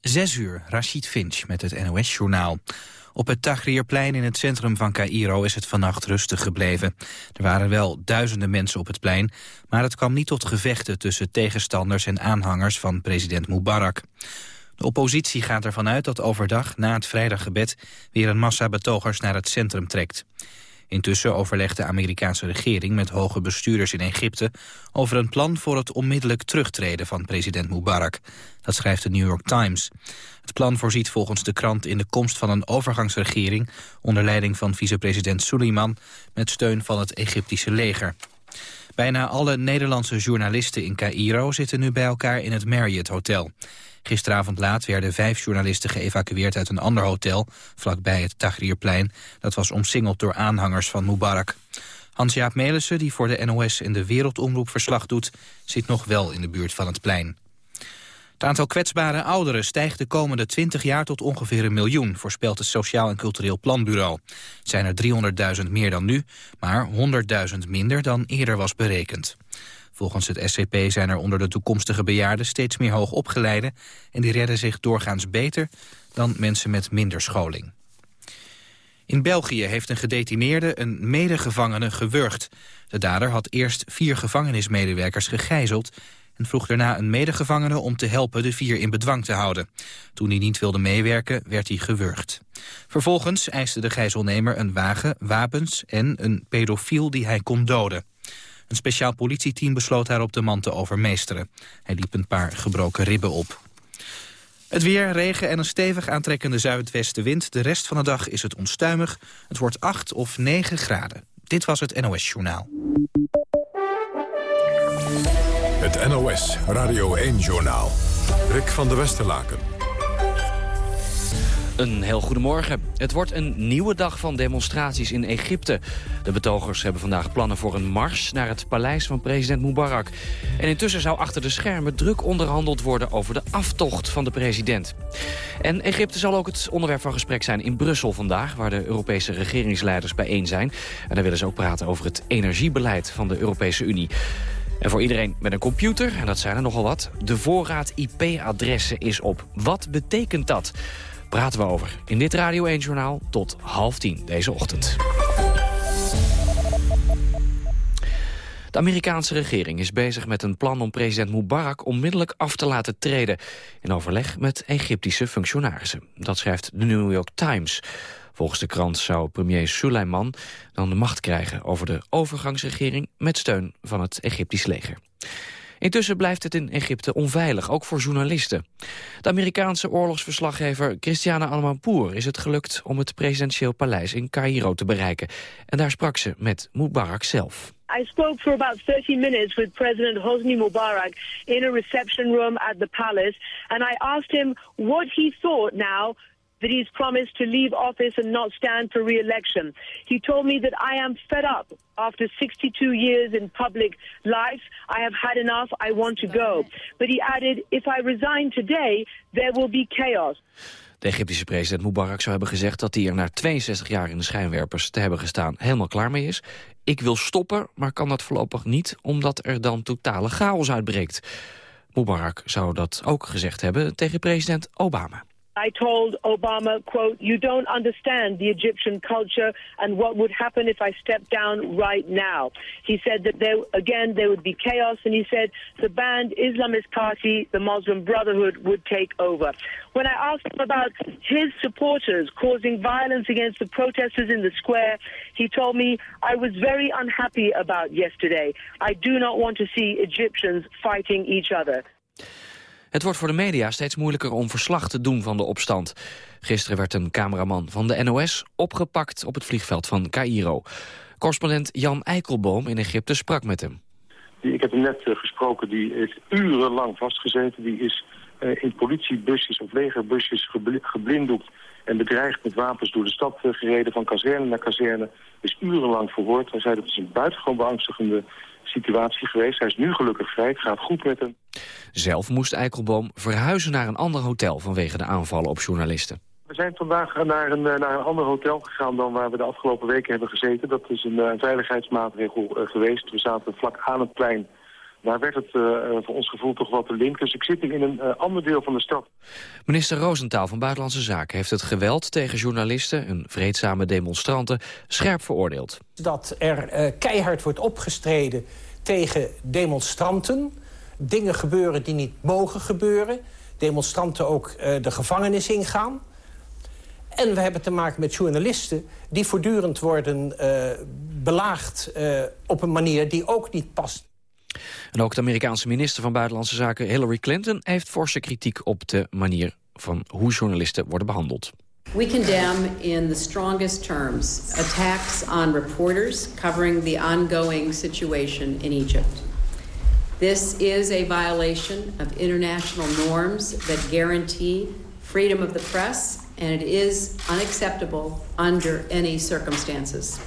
Zes uur, Rashid Finch met het NOS-journaal. Op het Tahrirplein in het centrum van Cairo is het vannacht rustig gebleven. Er waren wel duizenden mensen op het plein, maar het kwam niet tot gevechten tussen tegenstanders en aanhangers van president Mubarak. De oppositie gaat ervan uit dat overdag, na het vrijdaggebed, weer een massa betogers naar het centrum trekt. Intussen overlegt de Amerikaanse regering met hoge bestuurders in Egypte over een plan voor het onmiddellijk terugtreden van president Mubarak. Dat schrijft de New York Times. Het plan voorziet volgens de krant in de komst van een overgangsregering onder leiding van vicepresident Suleiman met steun van het Egyptische leger. Bijna alle Nederlandse journalisten in Cairo zitten nu bij elkaar in het Marriott Hotel. Gisteravond laat werden vijf journalisten geëvacueerd uit een ander hotel... vlakbij het Tahrirplein. Dat was omsingeld door aanhangers van Mubarak. Hans-Jaap Melissen, die voor de NOS en de Wereldomroep verslag doet... zit nog wel in de buurt van het plein. Het aantal kwetsbare ouderen stijgt de komende 20 jaar tot ongeveer een miljoen, voorspelt het Sociaal en Cultureel Planbureau. Het zijn er 300.000 meer dan nu, maar 100.000 minder dan eerder was berekend. Volgens het SCP zijn er onder de toekomstige bejaarden steeds meer hoog opgeleide en die redden zich doorgaans beter dan mensen met minder scholing. In België heeft een gedetineerde een medegevangene gewurgd. De dader had eerst vier gevangenismedewerkers gegijzeld... en vroeg daarna een medegevangene om te helpen de vier in bedwang te houden. Toen hij niet wilde meewerken, werd hij gewurgd. Vervolgens eiste de gijzelnemer een wagen, wapens en een pedofiel die hij kon doden. Een speciaal politieteam besloot daarop de man te overmeesteren. Hij liep een paar gebroken ribben op. Het weer, regen en een stevig aantrekkende zuidwestenwind. De rest van de dag is het onstuimig. Het wordt 8 of 9 graden. Dit was het NOS Journaal. Het NOS Radio 1 Journaal. Rick van der Westerlaken. Een heel goedemorgen. Het wordt een nieuwe dag van demonstraties in Egypte. De betogers hebben vandaag plannen voor een mars naar het paleis van president Mubarak. En intussen zou achter de schermen druk onderhandeld worden over de aftocht van de president. En Egypte zal ook het onderwerp van gesprek zijn in Brussel vandaag... waar de Europese regeringsleiders bijeen zijn. En daar willen ze ook praten over het energiebeleid van de Europese Unie. En voor iedereen met een computer, en dat zijn er nogal wat... de voorraad IP-adressen is op. Wat betekent dat? Praten we over in dit Radio 1-journaal tot half tien deze ochtend. De Amerikaanse regering is bezig met een plan om president Mubarak onmiddellijk af te laten treden. In overleg met Egyptische functionarissen. Dat schrijft de New York Times. Volgens de krant zou premier Suleiman dan de macht krijgen over de overgangsregering met steun van het Egyptisch leger. Intussen blijft het in Egypte onveilig, ook voor journalisten. De Amerikaanse oorlogsverslaggever Christiane Almanpour is het gelukt om het presidentieel paleis in Cairo te bereiken. En daar sprak ze met Mubarak zelf. I spoke for about 30 minutes with President Hosni Mubarak in a reception room at the palace, and I asked him what he thought now that he's promised to leave office and not stand for re-election. He told me that I am fed up. After 62 years in public life, I have had enough. I want to go. But he added, if I resign today, there will be chaos. De Egyptische president Mubarak zou hebben gezegd dat hij er na 62 jaar in de schijnwerpers te hebben gestaan helemaal klaar mee is. Ik wil stoppen, maar kan dat voorlopig niet, omdat er dan totale chaos uitbreekt. Mubarak zou dat ook gezegd hebben tegen president Obama. I told Obama, quote, you don't understand the Egyptian culture and what would happen if I stepped down right now. He said that there, again, there would be chaos, and he said the banned Islamist party, the Muslim Brotherhood, would take over. When I asked him about his supporters causing violence against the protesters in the square, he told me, I was very unhappy about yesterday. I do not want to see Egyptians fighting each other. Het wordt voor de media steeds moeilijker om verslag te doen van de opstand. Gisteren werd een cameraman van de NOS opgepakt op het vliegveld van Cairo. Correspondent Jan Eikelboom in Egypte sprak met hem. Ik heb hem net eh, gesproken, die heeft urenlang vastgezeten. Die is uh, in politiebusjes of legerbusjes geblinddoekt en bedreigd met wapens door de stad uh, gereden van kazerne naar kazerne. Is urenlang verhoord. Hij zei dat het een buitengewoon beangstigende situatie geweest. Hij is nu gelukkig vrij, het gaat goed met hem. Zelf moest Eikelboom verhuizen naar een ander hotel vanwege de aanvallen op journalisten. We zijn vandaag naar een, naar een ander hotel gegaan dan waar we de afgelopen weken hebben gezeten. Dat is een, een veiligheidsmaatregel uh, geweest. We zaten vlak aan het plein daar werd het voor ons gevoel toch wel te link. Dus ik zit in een ander deel van de stad. Minister Roosentaal van Buitenlandse Zaken heeft het geweld tegen journalisten en vreedzame demonstranten scherp veroordeeld. Dat er keihard wordt opgestreden tegen demonstranten. Dingen gebeuren die niet mogen gebeuren. Demonstranten ook de gevangenis ingaan. En we hebben te maken met journalisten die voortdurend worden uh, belaagd uh, op een manier die ook niet past. En ook de Amerikaanse minister van Buitenlandse Zaken Hillary Clinton heeft forse kritiek op de manier van hoe journalisten worden behandeld. We condemn in the strongest terms attacks on reporters covering the ongoing situation in Egypt. This is a violation of international norms that guarantee freedom of the press and it is unacceptable under any circumstances.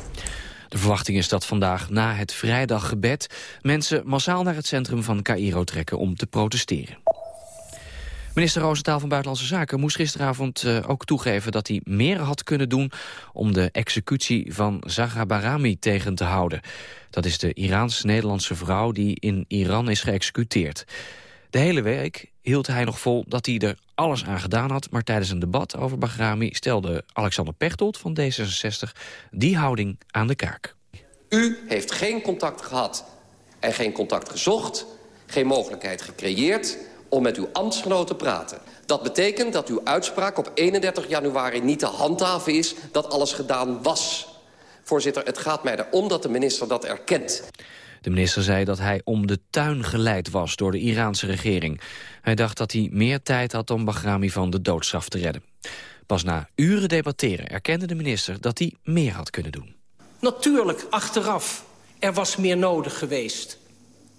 De verwachting is dat vandaag na het vrijdaggebed... mensen massaal naar het centrum van Cairo trekken om te protesteren. Minister Roosentaal van Buitenlandse Zaken moest gisteravond uh, ook toegeven dat hij meer had kunnen doen om de executie van Zahra Barami tegen te houden. Dat is de Iraans-Nederlandse vrouw die in Iran is geëxecuteerd. De hele week hield hij nog vol dat hij er alles aan gedaan had... maar tijdens een debat over Bahrami stelde Alexander Pechtold van D66... die houding aan de kaak. U heeft geen contact gehad en geen contact gezocht... geen mogelijkheid gecreëerd om met uw ambtsgenoot te praten. Dat betekent dat uw uitspraak op 31 januari niet te handhaven is... dat alles gedaan was. Voorzitter, het gaat mij erom dat de minister dat erkent. De minister zei dat hij om de tuin geleid was door de Iraanse regering. Hij dacht dat hij meer tijd had om Bahrami van de doodstraf te redden. Pas na uren debatteren erkende de minister dat hij meer had kunnen doen. Natuurlijk, achteraf, er was meer nodig geweest.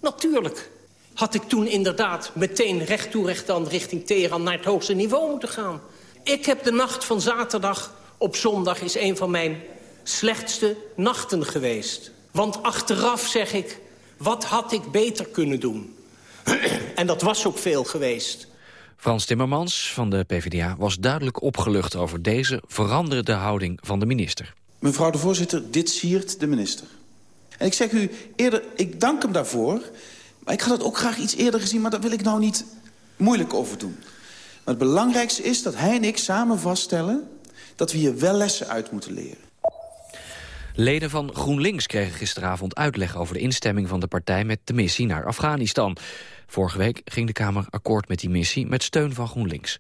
Natuurlijk had ik toen inderdaad meteen recht toe recht aan richting Teheran naar het hoogste niveau moeten gaan. Ik heb de nacht van zaterdag op zondag is een van mijn slechtste nachten geweest. Want achteraf zeg ik, wat had ik beter kunnen doen? en dat was ook veel geweest. Frans Timmermans van de PvdA was duidelijk opgelucht... over deze veranderde houding van de minister. Mevrouw de voorzitter, dit siert de minister. En ik zeg u eerder, ik dank hem daarvoor... maar ik had het ook graag iets eerder gezien... maar daar wil ik nou niet moeilijk over doen. Maar het belangrijkste is dat hij en ik samen vaststellen... dat we hier wel lessen uit moeten leren. Leden van GroenLinks kregen gisteravond uitleg over de instemming van de partij met de missie naar Afghanistan. Vorige week ging de Kamer akkoord met die missie met steun van GroenLinks.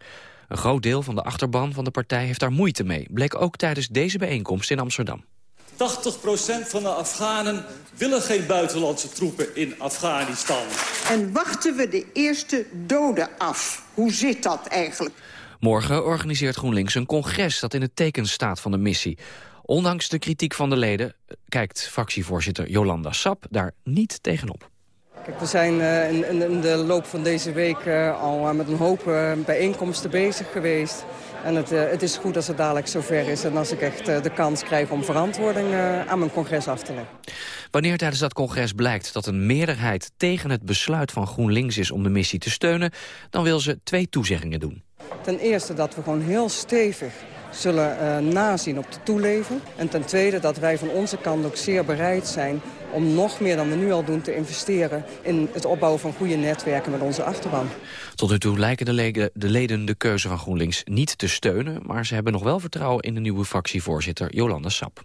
Een groot deel van de achterban van de partij heeft daar moeite mee, bleek ook tijdens deze bijeenkomst in Amsterdam. 80% van de Afghanen willen geen buitenlandse troepen in Afghanistan. En wachten we de eerste doden af? Hoe zit dat eigenlijk? Morgen organiseert GroenLinks een congres dat in het teken staat van de missie. Ondanks de kritiek van de leden kijkt fractievoorzitter Jolanda Sap daar niet tegenop. Kijk, we zijn uh, in, de loop van deze week uh, al met een hoop bijeenkomsten bezig geweest. En het, het, is goed als het dadelijk zover is en als ik echt de kans krijg om verantwoording aan mijn congres af te leggen. Wanneer tijdens dat congres blijkt dat een meerderheid tegen het besluit van GroenLinks is om de missie te steunen, dan wil ze twee toezeggingen doen. Ten eerste dat we gewoon heel stevig zullen uh, nazien op de toeleving. En ten tweede dat wij van onze kant ook zeer bereid zijn om nog meer dan we nu al doen te investeren in het opbouwen van goede netwerken met onze achterban. Tot nu toe lijken de leden, de leden de keuze van GroenLinks niet te steunen, maar ze hebben nog wel vertrouwen in de nieuwe fractievoorzitter Jolanda Sap.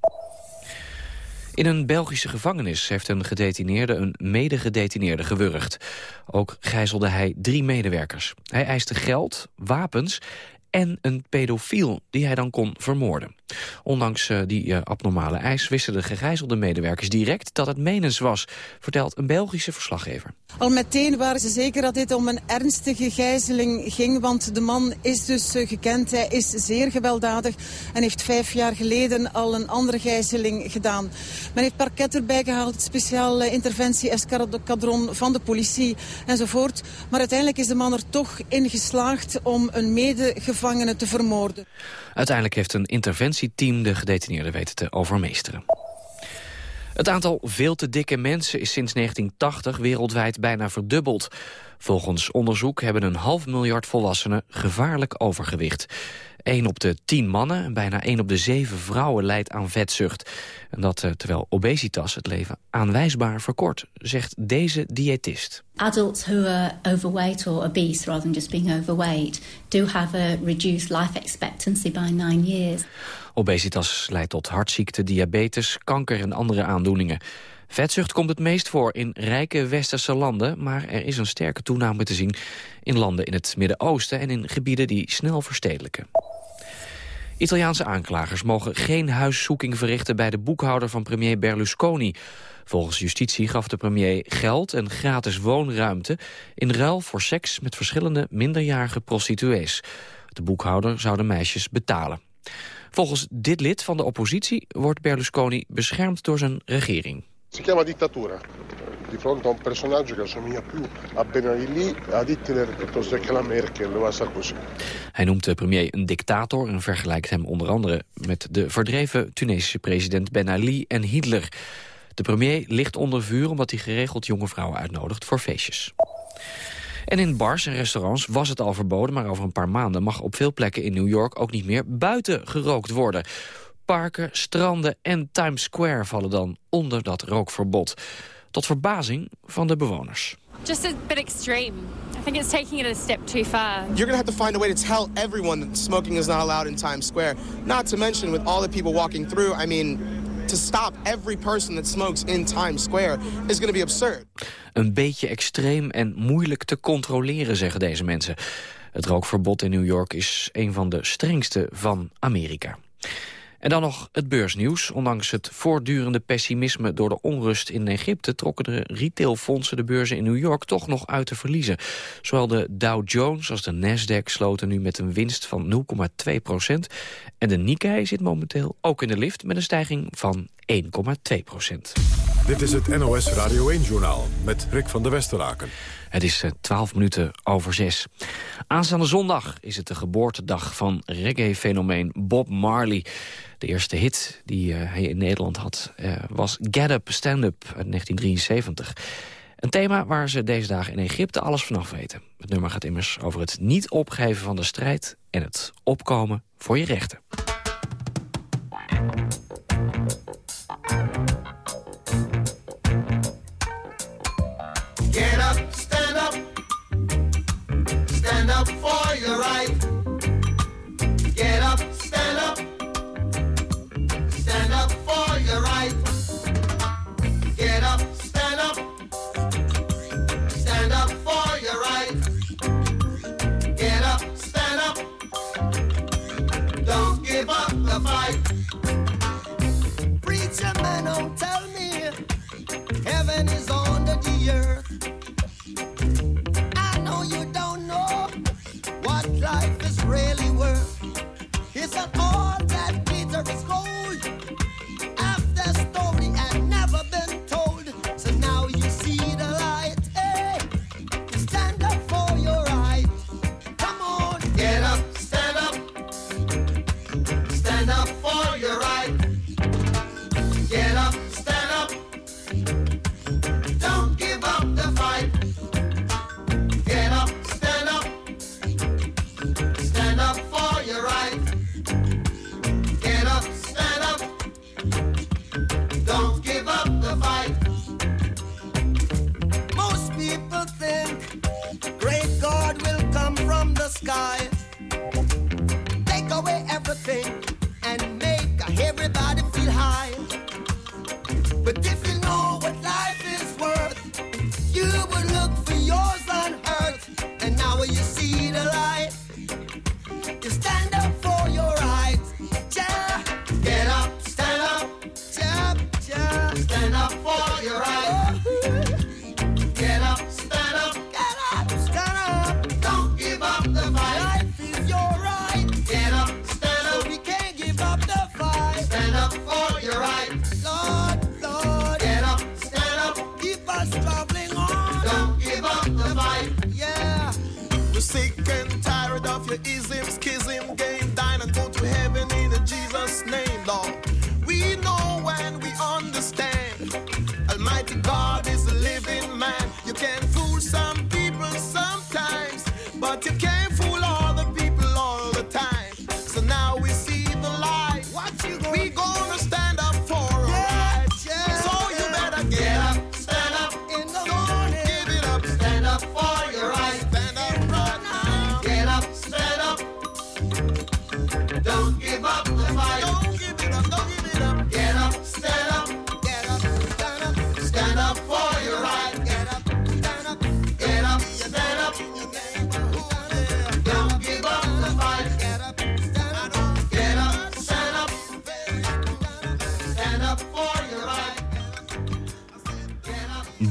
In een Belgische gevangenis heeft een gedetineerde een medegedetineerde gewurgd. Ook gijzelde hij drie medewerkers. Hij eiste geld, wapens en een pedofiel die hij dan kon vermoorden. Ondanks uh, die uh, abnormale eis wisten de gegijzelde medewerkers direct dat het menens was, vertelt een Belgische verslaggever. Al meteen waren ze zeker dat dit om een ernstige gijzeling ging, want de man is dus uh, gekend. Hij is zeer gewelddadig en heeft vijf jaar geleden al een andere gijzeling gedaan. Men heeft parket erbij gehaald, speciale interventie, escadron van de politie enzovoort. Maar uiteindelijk is de man er toch in geslaagd om een medegevangene te vermoorden. Uiteindelijk heeft een interventieteam de gedetineerden weten te overmeesteren. Het aantal veel te dikke mensen is sinds 1980 wereldwijd bijna verdubbeld. Volgens onderzoek hebben een half miljard volwassenen gevaarlijk overgewicht. 1 op de 10 mannen en bijna 1 op de 7 vrouwen leidt aan vetzucht. En dat eh, terwijl obesitas het leven aanwijsbaar verkort, zegt deze diëtist. Adults who are overweight or obese rather than just being overweight do have a reduced life expectancy by nine years. Obesitas leidt tot hartziekte, diabetes, kanker en andere aandoeningen. Vetzucht komt het meest voor in rijke westerse landen... maar er is een sterke toename te zien in landen in het Midden-Oosten... en in gebieden die snel verstedelijken. Italiaanse aanklagers mogen geen huiszoeking verrichten... bij de boekhouder van premier Berlusconi. Volgens justitie gaf de premier geld en gratis woonruimte... in ruil voor seks met verschillende minderjarige prostituees. De boekhouder zou de meisjes betalen. Volgens dit lid van de oppositie wordt Berlusconi beschermd door zijn regering. Si chiama dittatura. Di fronte a un personaggio che assomiglia più a Ben Ali, a Hitler piuttosto che Merkel o a Sarkozy. Hij noemt de premier een dictator en vergelijkt hem onder andere met de verdreven Tunesische president Ben Ali en Hitler. De premier ligt onder vuur omdat hij geregeld jonge vrouwen uitnodigt voor feestjes. En in bars en restaurants was het al verboden... maar over een paar maanden mag op veel plekken in New York... ook niet meer buiten gerookt worden. Parken, stranden en Times Square vallen dan onder dat rookverbod. Tot verbazing van de bewoners. Just a bit extreme. I think it's taking it a step too far. You're going to have to find a way to tell everyone that smoking is not allowed in Times Square. Not to mention with all the people walking through, I mean, to stop every person that smokes in Times Square is going to be absurd. Een beetje extreem en moeilijk te controleren, zeggen deze mensen. Het rookverbod in New York is een van de strengste van Amerika. En dan nog het beursnieuws. Ondanks het voortdurende pessimisme door de onrust in Egypte... trokken de retailfondsen de beurzen in New York toch nog uit te verliezen. Zowel de Dow Jones als de Nasdaq sloten nu met een winst van 0,2 procent. En de Nikkei zit momenteel ook in de lift met een stijging van 1,2 procent. Dit is het NOS Radio 1-journaal met Rick van der Westeraken. Het is 12 minuten over 6. Aanstaande zondag is het de geboortedag van reggae-fenomeen Bob Marley. De eerste hit die uh, hij in Nederland had uh, was Get Up, Stand Up uit 1973. Een thema waar ze deze dagen in Egypte alles vanaf weten. Het nummer gaat immers over het niet opgeven van de strijd... en het opkomen voor je rechten. Earth. I know you don't know what life is really worth. It's not all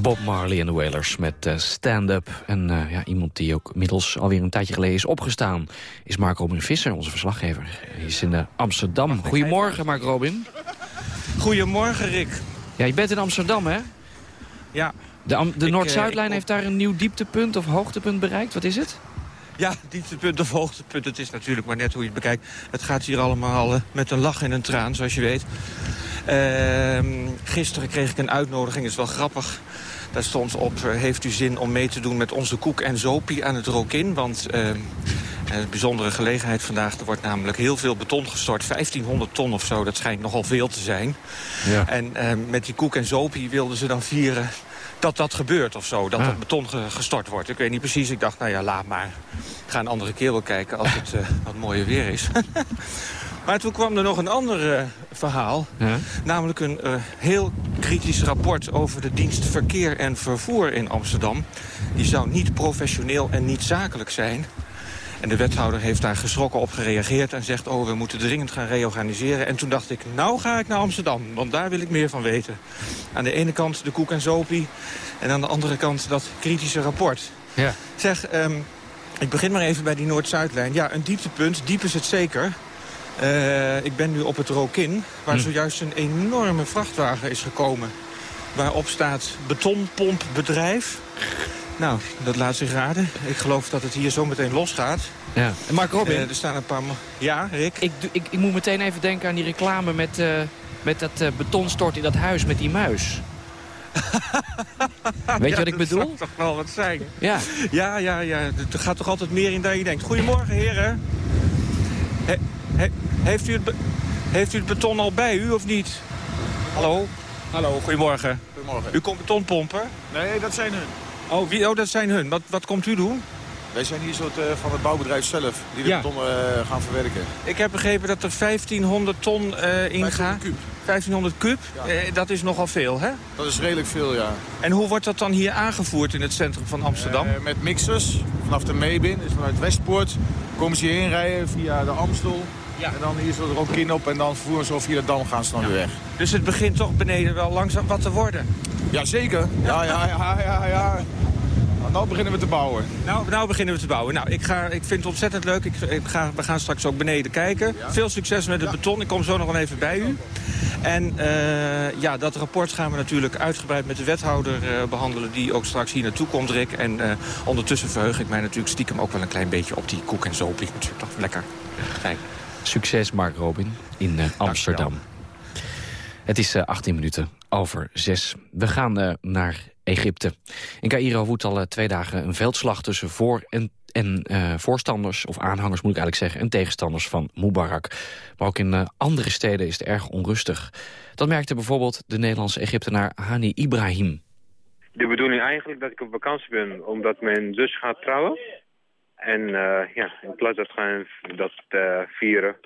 Bob Marley en de Wailers met uh, stand-up. En uh, ja, iemand die ook inmiddels alweer een tijdje geleden is opgestaan... is Mark Robin Visser, onze verslaggever. Hij is in uh, Amsterdam. Goedemorgen, Mark Robin. Goedemorgen, Rick. Ja, je bent in Amsterdam, hè? Ja. De, de Noord-Zuidlijn heeft daar een nieuw dieptepunt of hoogtepunt bereikt. Wat is het? Ja, dieptepunt of hoogtepunt, het is natuurlijk maar net hoe je het bekijkt. Het gaat hier allemaal met een lach en een traan, zoals je weet. Uh, gisteren kreeg ik een uitnodiging, is wel grappig. Daar stond op, heeft u zin om mee te doen met onze koek en zopie aan het Rokin? Want een bijzondere gelegenheid vandaag. Er wordt namelijk heel veel beton gestort. 1500 ton of zo, dat schijnt nogal veel te zijn. Ja. En met die koek en zopie wilden ze dan vieren dat dat gebeurt of zo. Dat dat beton ge gestort wordt. Ik weet niet precies. Ik dacht, nou ja, laat maar. Ik ga een andere keer wel kijken als het uh, wat mooier weer is. Maar toen kwam er nog een ander uh, verhaal. Ja? Namelijk een uh, heel kritisch rapport over de dienst verkeer en vervoer in Amsterdam. Die zou niet professioneel en niet zakelijk zijn. En de wethouder heeft daar geschrokken op gereageerd en zegt... oh, we moeten dringend gaan reorganiseren. En toen dacht ik, nou ga ik naar Amsterdam, want daar wil ik meer van weten. Aan de ene kant de koek en zopie en aan de andere kant dat kritische rapport. Ja. Zeg, um, ik begin maar even bij die Noord-Zuidlijn. Ja, een dieptepunt, diep is het zeker... Uh, ik ben nu op het Rokin, waar hm. zojuist een enorme vrachtwagen is gekomen. Waarop staat betonpompbedrijf. Nou, dat laat zich raden. Ik geloof dat het hier zo meteen losgaat. Ja. En Mark Robin? Uh, er staan een paar... Ja, Rick? Ik, ik, ik, moet meteen even denken aan die reclame met, uh, met dat uh, betonstort in dat huis met die muis. Weet je ja, wat ik bedoel? Dat toch wel wat zijn. Ja. Ja, ja, ja. Er gaat toch altijd meer in dan je denkt. Goedemorgen, heren. He, he, heeft, u het heeft u het beton al bij u of niet? Hallo? Hallo, goedemorgen. Goedemorgen. U komt beton pompen? Nee, dat zijn hun. Oh, wie, oh dat zijn hun. Wat, wat komt u doen? Wij zijn hier soort, uh, van het bouwbedrijf zelf, die de Ja. beton uh, gaan verwerken. Ik heb begrepen dat er 1500 ton uh, ingaat. 1500 kub. 1500 kub? Ja. Eh, dat is nogal veel, hè? Dat is redelijk veel, ja. En hoe wordt dat dan hier aangevoerd in het centrum van Amsterdam? Eh, met mixers, vanaf de Meebin, dus vanuit Westpoort, komen ze hierheen rijden via de Amstel. En dan hier zo er ook in op en dan vervoeren ze via de Dam gaan ze dan weer weg. Dus het begint toch beneden wel langzaam wat te worden? Jazeker, ja, ja, ja, ja, ja. Nou, nou beginnen we te bouwen. Nou, nou beginnen we te bouwen. Nou, ik, ga, ik vind het ontzettend leuk. Ik, ik ga, we gaan straks ook beneden kijken. Veel succes met het beton. Ik kom zo nog wel even bij u. En uh, ja, dat rapport gaan we natuurlijk uitgebreid met de wethouder uh, behandelen... die ook straks hier naartoe komt, Rick. En uh, ondertussen verheug ik mij natuurlijk stiekem ook wel een klein beetje... op die koek en zopie. Natuurlijk toch lekker. Fijn. Succes, Mark Robin, in Amsterdam. Het is 18 minuten over 6. We gaan naar Egypte. In Cairo woedt al twee dagen een veldslag tussen voor- en, en uh, voorstanders, of aanhangers moet ik eigenlijk zeggen, en tegenstanders van Mubarak. Maar ook in uh, andere steden is het erg onrustig. Dat merkte bijvoorbeeld de Nederlandse Egyptenaar Hani Ibrahim. De bedoeling eigenlijk dat ik op vakantie ben, omdat mijn zus gaat trouwen. En uh, ja, in plaats dat gaan dat vieren,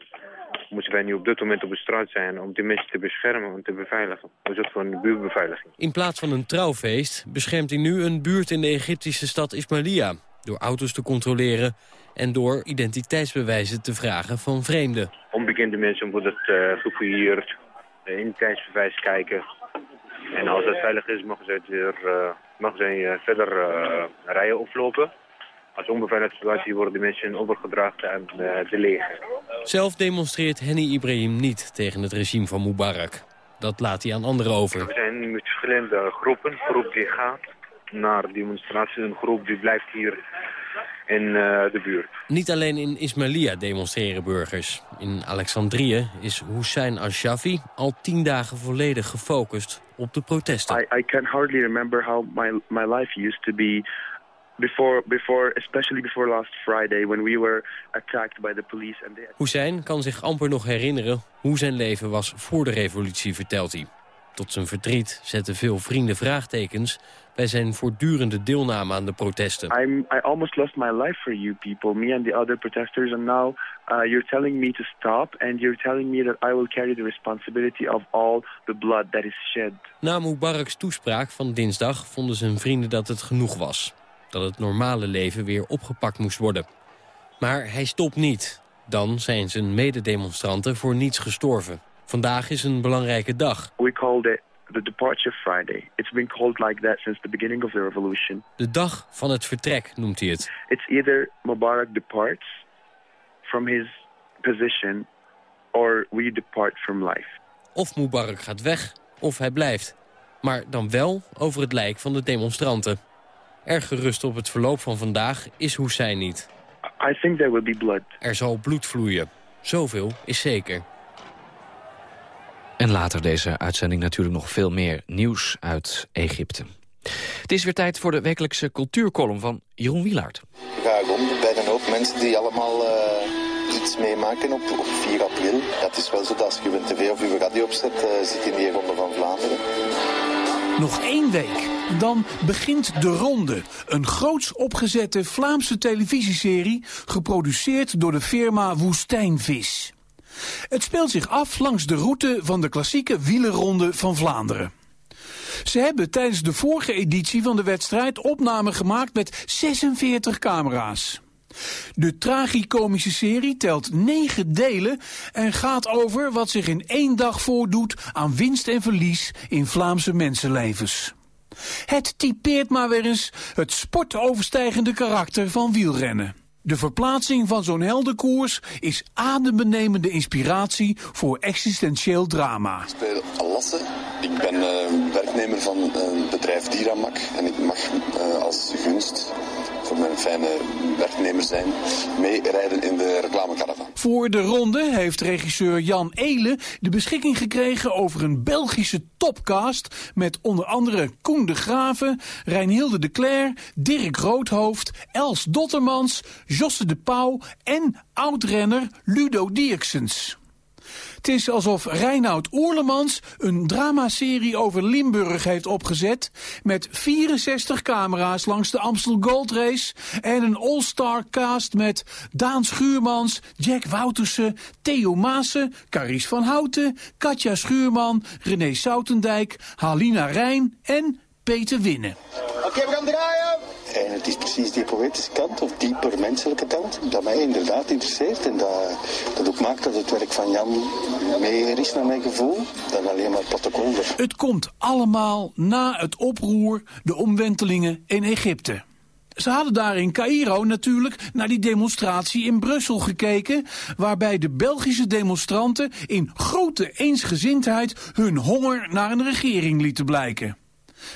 moeten wij nu op dit moment op de straat zijn om die mensen te beschermen en te beveiligen. Een soort van buurtbeveiliging. In plaats van een trouwfeest beschermt hij nu een buurt in de Egyptische stad Ismailia. Door auto's te controleren en door identiteitsbewijzen te vragen van vreemden. Onbekende mensen worden uh, gefouilleerd, uh, identiteitsbewijs kijken. En als dat veilig is, mogen ze, er, uh, mogen ze verder rijen oplopen. Als onbeveiligde situatie worden de mensen overgedragen aan de leger. Zelf demonstreert Henny Ibrahim niet tegen het regime van Mubarak. Dat laat hij aan anderen over. We zijn met verschillende groepen. Een groep die gaat naar demonstraties. Een groep die blijft hier in uh, de buurt. Niet alleen in Ismailia demonstreren burgers. In Alexandrië is Hussein al-Shafi al tien dagen volledig gefocust op de protesten. I, I can hardly remember how my, my life used to be before, before, especially before last Friday when we were attacked by the police. And they... Hussein kan zich amper nog herinneren hoe zijn leven was voor de revolutie, vertelt hij. Tot zijn verdriet zetten veel vrienden vraagtekens bij zijn voortdurende deelname aan de protesten. I'm, I almost lost my life for you people, me and the other protesters, and now uh, you're telling me to stop and you're telling me that I will carry the responsibility of all the blood that is shed. Na Mubarak's toespraak van dinsdag vonden zijn vrienden dat het genoeg was dat het normale leven weer opgepakt moest worden. Maar hij stopt niet. Dan zijn zijn mededemonstranten voor niets gestorven. Vandaag is een belangrijke dag. We called it the departure Friday. It's been called like that since the beginning of the revolution. De dag van het vertrek noemt hij het. It's either Mubarak departs from his position or we depart from life. Of Mubarak gaat weg, of hij blijft. Maar dan wel over het lijk van de demonstranten. Erg gerust op het verloop van vandaag is Hussein niet. I think there will be blood. Er zal bloed vloeien. Zoveel is zeker. En later deze uitzending natuurlijk nog veel meer nieuws uit Egypte. Het is weer tijd voor de wekelijkse cultuurcolumn van Jeroen Wielaert. Ga ik om bij een hoop mensen die allemaal eh, iets meemaken op, op 4 april. Ja, het is wel zo dat als je een tv of je radio opzet, uh, zit in die Ronde van Vlaanderen. Nog één week, dan begint De Ronde. Een groots opgezette Vlaamse televisieserie... geproduceerd door de firma Woestijnvis. Het speelt zich af langs de route van de klassieke wielerronde van Vlaanderen. Ze hebben tijdens de vorige editie van de wedstrijd opnamen gemaakt met 46 camera's. De tragicomische serie telt negen delen en gaat over wat zich in één dag voordoet aan winst en verlies in Vlaamse mensenlevens. Het typeert maar weer eens het sportoverstijgende karakter van wielrennen. De verplaatsing van zo'n heldenkoers is adembenemende inspiratie voor existentieel drama. Ik speel Alasse. Ik ben uh, werknemer van een bedrijf Diramak en ik mag uh, als gunst mijn fijne werknemer zijn, meerijden in de reclamecaravan. Voor de ronde heeft regisseur Jan Eelen de beschikking gekregen over een Belgische topcast met onder andere Koen de Graven, Reinhilde de Cler, Dirk Roodhoofd, Els Dottermans, Josse de Pauw en oudrenner Ludo Dierksens. Het is alsof Reinoud Oerlemans een dramaserie over Limburg heeft opgezet... met 64 camera's langs de Amstel Gold Race... en een all-star cast met Daan Schuurmans, Jack Woutersen... Theo Maassen, Caries van Houten, Katja Schuurman... René Soutendijk, Halina Rijn en Peter Winnen. Oké, okay, we gaan draaien! En het is precies die poëtische kant, of dieper menselijke kant, dat mij inderdaad interesseert. En dat, dat ook maakt dat het werk van Jan meer is naar mijn gevoel dan alleen maar protocol. Het komt allemaal na het oproer, de omwentelingen in Egypte. Ze hadden daar in Cairo natuurlijk naar die demonstratie in Brussel gekeken... waarbij de Belgische demonstranten in grote eensgezindheid hun honger naar een regering lieten blijken.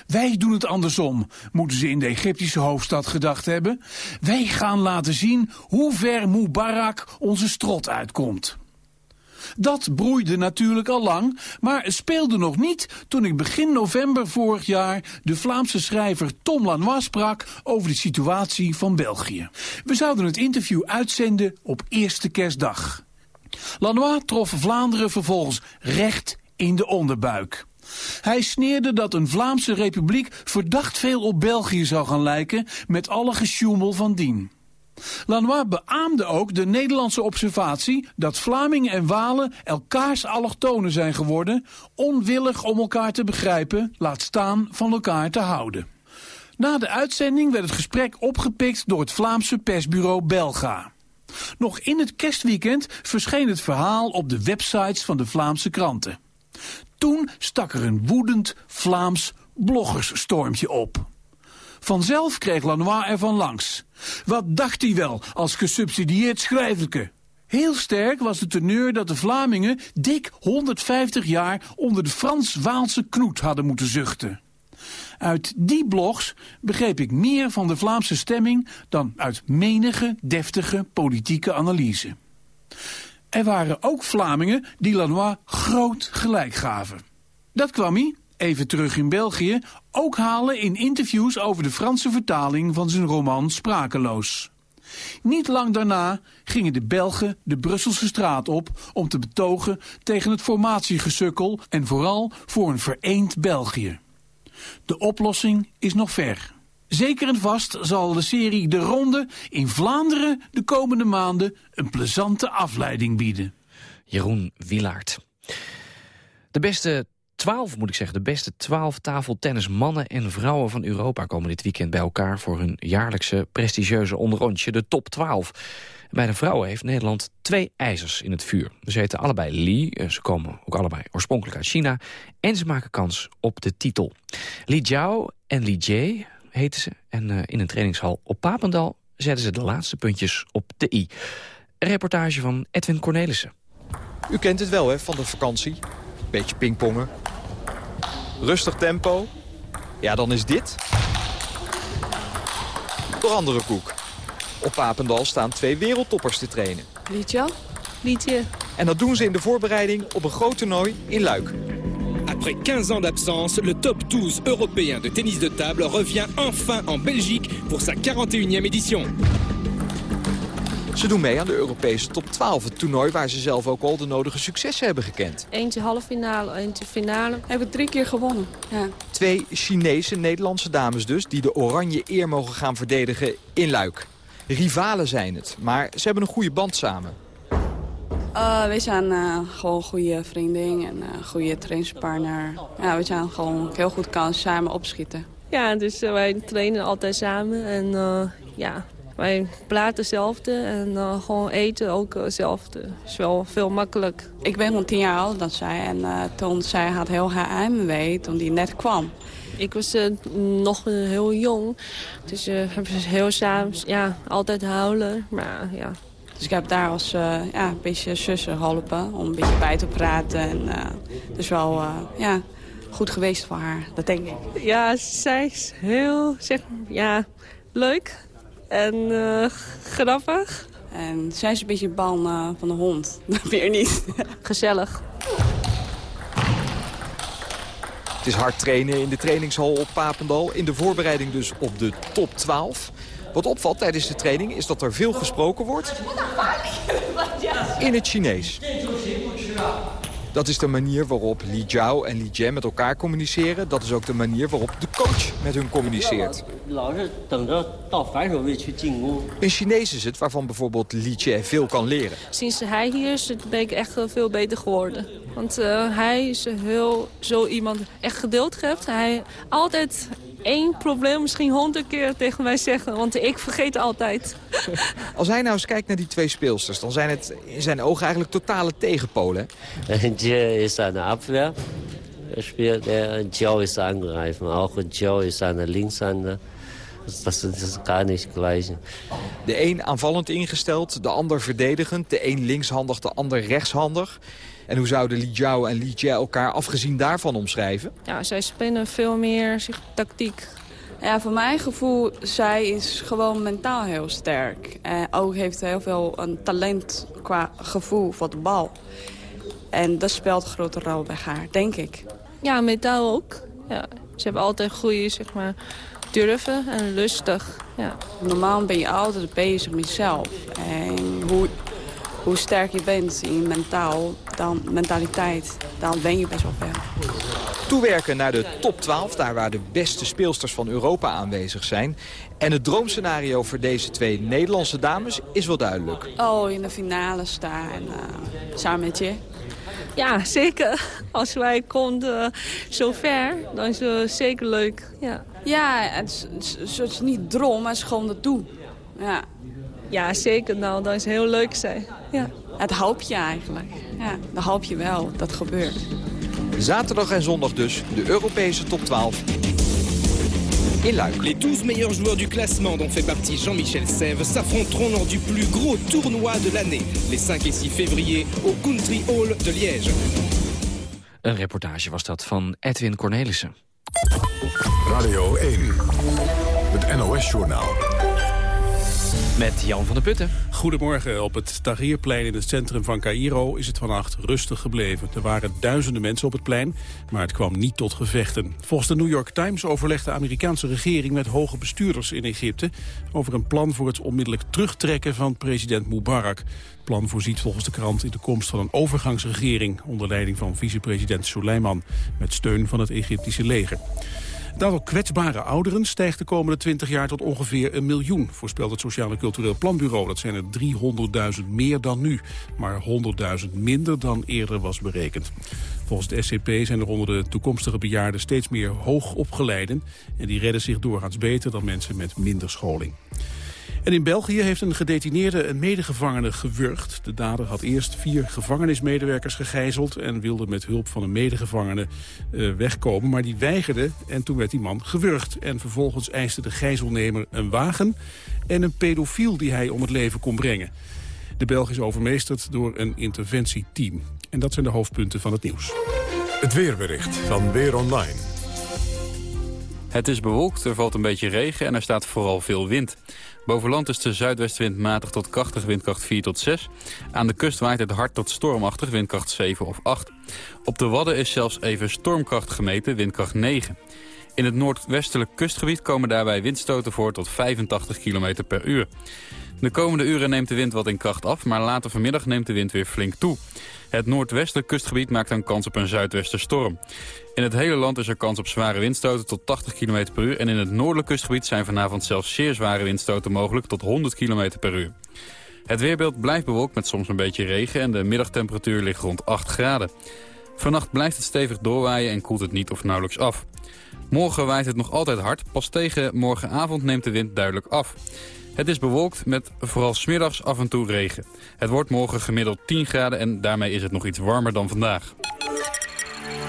Wij doen het andersom, moeten ze in de Egyptische hoofdstad gedacht hebben. Wij gaan laten zien hoe ver Mubarak onze strot uitkomt. Dat broeide natuurlijk al lang, maar speelde nog niet toen ik begin november vorig jaar de Vlaamse schrijver Tom Lanois sprak over de situatie van België. We zouden het interview uitzenden op eerste kerstdag. Lanois trof Vlaanderen vervolgens recht in de onderbuik. Hij sneerde dat een Vlaamse republiek verdacht veel op België zou gaan lijken met alle gesjoemel van dien. Lanois beaamde ook de Nederlandse observatie dat Vlamingen en Walen elkaars allochtonen zijn geworden, onwillig om elkaar te begrijpen, laat staan van elkaar te houden. Na de uitzending werd het gesprek opgepikt door het Vlaamse persbureau Belga. Nog in het kerstweekend verscheen het verhaal op de websites van de Vlaamse kranten. Toen stak er een woedend Vlaams bloggersstormpje op. Vanzelf kreeg Lanois ervan langs. Wat dacht hij wel als gesubsidieerd schrijverke? Heel sterk was de teneur dat de Vlamingen dik 150 jaar onder de Frans-Waalse knoet hadden moeten zuchten. Uit die blogs begreep ik meer van de Vlaamse stemming dan uit menige deftige politieke analyse. Er waren ook Vlamingen die Lanois groot gelijk gaven. Dat kwam hij, even terug in België, ook halen in interviews over de Franse vertaling van zijn roman Sprakeloos. Niet lang daarna gingen de Belgen de Brusselse straat op om te betogen tegen het formatiegesukkel en vooral voor een vereend België. De oplossing is nog ver. Zeker en vast zal de serie De Ronde in Vlaanderen de komende maanden een plezante afleiding bieden. Jeroen Wilaert. De beste 12, moet ik zeggen, de beste 12 tafeltennismannen en vrouwen van Europa komen dit weekend bij elkaar voor hun jaarlijkse prestigieuze onderrondje, de top 12. Bij de vrouwen heeft Nederland twee ijzers in het vuur. Ze heten allebei Li, eh, ze komen ook allebei oorspronkelijk uit China... en ze maken kans op de titel. Li Jiao en Li Jie heten ze. En uh, in een trainingshal op Papendal zetten ze de laatste puntjes op de i. Een reportage van Edwin Cornelissen. U kent het wel, hè, van de vakantie. Beetje pingpongen. Rustig tempo. Ja, dan is dit... Door andere koek. Op Papendal staan twee wereldtoppers te trainen. Liedje? Liedje. En dat doen ze in de voorbereiding op een groot toernooi in Luik. Après 15 ans d'absence, le top 12 européen de tennis de table revient enfin en Belgique pour sa 41e édition. Ze doen mee aan de Europese top 12, het toernooi waar ze zelf ook al de nodige successen hebben gekend. Eentje halve finale, eentje finale. Heb ik drie keer gewonnen. Ja. Twee Chinese Nederlandse dames dus, die de oranje eer mogen gaan verdedigen in Luik. Rivalen zijn het, maar ze hebben een goede band samen. Uh, we zijn uh, gewoon goede vrienden en uh, goede trainingspartner. Ja, we zijn gewoon heel goed kan samen opschieten. Ja, dus wij trainen altijd samen en ja, wij praten hetzelfde en gewoon eten ook hetzelfde. is wel veel makkelijk. Ik ben gewoon tien jaar ouder dan zij en toen zij had heel haar heimwee toen die net kwam. Ik was uh, nog heel jong, dus uh, hebben ze heel samen ja, altijd huilen. Maar, ja. Dus ik heb daar als uh, ja, een beetje zussen geholpen om een beetje bij te praten. En, dus wel ja, goed geweest voor haar, dat denk ik. Ja, zij is heel zeg, ja, leuk en grappig. En zij is een beetje bang van de hond, meer niet. Gezellig. Het is hard trainen in de trainingshal op Papendal. In de voorbereiding dus op de top 12. Wat opvalt tijdens de training is dat er veel gesproken wordt in het Chinees. Dat is de manier waarop Li Jiao en Li Jie met elkaar communiceren. Dat is ook de manier waarop de coach met hun communiceert. In Chinees is het waarvan bijvoorbeeld Li Jie veel kan leren. Sinds hij hier is, ben ik echt veel beter geworden. Want uh, hij is heel zo iemand echt geduld geeft. Hij altijd één probleem misschien honderd keer tegen mij zeggen. Want ik vergeet altijd. Als hij nou eens kijkt naar die twee speelsters... dan zijn het in zijn ogen eigenlijk totale tegenpolen. Jie is aan de afweer. Speelt Jiao is angreifen. Ook Jiao is aan de linkshanden. Dat is gar niet gleich. De een aanvallend ingesteld, de ander verdedigend. De een linkshandig, de ander rechtshandig. En hoe zouden Li Jiao en Li Jie elkaar afgezien daarvan omschrijven? Ja, zij spelen veel meer zich tactiek. Ja, voor mijn gevoel, zij is gewoon mentaal heel sterk. En ook heeft heel veel een talent qua gevoel voor de bal. En dat speelt een grote rol bij haar, denk ik. Ja, mentaal ook. Ja, ze hebben altijd goede, zeg maar, durven en lustig. Ja. Normaal ben je altijd bezig met jezelf. En hoe, hoe sterk je bent in mentaal, dan mentaliteit, dan ben je best wel ver. Toewerken naar de top 12, daar waar de beste speelsters van Europa aanwezig zijn. En het droomscenario voor deze twee Nederlandse dames is wel duidelijk. Oh, in de finale staan en uh, samen met je. Ja, zeker. Als wij komen zo ver, dan is het zeker leuk. Ja, ja het is, het is niet droom, maar het is gewoon het doel. Ja. ja, zeker. Nou, dat is heel leuk zijn. Ja. Het hoop je eigenlijk. Ja, dat hoop je wel, dat gebeurt. Zaterdag en zondag dus, de Europese top 12 in Luik. Les 12 meilleurs joueurs du classement dont fait partie Jean-Michel Sèvres s'affronteront lors du plus gros tournoi de l'année, les 5 et 6 février au Country Hall de Liège. Een reportage was dat van Edwin Cornelissen. Radio 1, het NOS-journaal. Met Jan van der Putten. Goedemorgen. Op het Tahrirplein in het centrum van Cairo is het vannacht rustig gebleven. Er waren duizenden mensen op het plein, maar het kwam niet tot gevechten. Volgens de New York Times overlegt de Amerikaanse regering met hoge bestuurders in Egypte... over een plan voor het onmiddellijk terugtrekken van president Mubarak. Het plan voorziet volgens de krant in de komst van een overgangsregering... onder leiding van vicepresident Suleiman, met steun van het Egyptische leger. Het kwetsbare ouderen stijgt de komende 20 jaar tot ongeveer een miljoen, voorspelt het Sociaal en Cultureel Planbureau. Dat zijn er 300.000 meer dan nu, maar 100.000 minder dan eerder was berekend. Volgens de SCP zijn er onder de toekomstige bejaarden steeds meer hoogopgeleiden en die redden zich doorgaans beter dan mensen met minder scholing. En in België heeft een gedetineerde een medegevangene gewurgd. De dader had eerst vier gevangenismedewerkers gegijzeld... en wilde met hulp van een medegevangene uh, wegkomen. Maar die weigerde en toen werd die man gewurgd. En vervolgens eiste de gijzelnemer een wagen... en een pedofiel die hij om het leven kon brengen. De Belg is overmeesterd door een interventieteam. En dat zijn de hoofdpunten van het nieuws. Het weerbericht van Weer Online. Het is bewolkt, er valt een beetje regen en er staat vooral veel wind. Boven land is de zuidwestenwind matig tot krachtig windkracht 4 tot 6. Aan de kust waait het hard tot stormachtig windkracht 7 of 8. Op de Wadden is zelfs even stormkracht gemeten, windkracht 9. In het noordwestelijk kustgebied komen daarbij windstoten voor tot 85 km per uur. De komende uren neemt de wind wat in kracht af, maar later vanmiddag neemt de wind weer flink toe. Het noordwestelijk kustgebied maakt een kans op een zuidwesterstorm. In het hele land is er kans op zware windstoten tot 80 km per uur... en in het noordelijk kustgebied zijn vanavond zelfs zeer zware windstoten mogelijk tot 100 km per uur. Het weerbeeld blijft bewolkt met soms een beetje regen... en de middagtemperatuur ligt rond 8 graden. Vannacht blijft het stevig doorwaaien en koelt het niet of nauwelijks af. Morgen waait het nog altijd hard, pas tegen morgenavond neemt de wind duidelijk af. Het is bewolkt met vooral smiddags af en toe regen. Het wordt morgen gemiddeld 10 graden en daarmee is het nog iets warmer dan vandaag.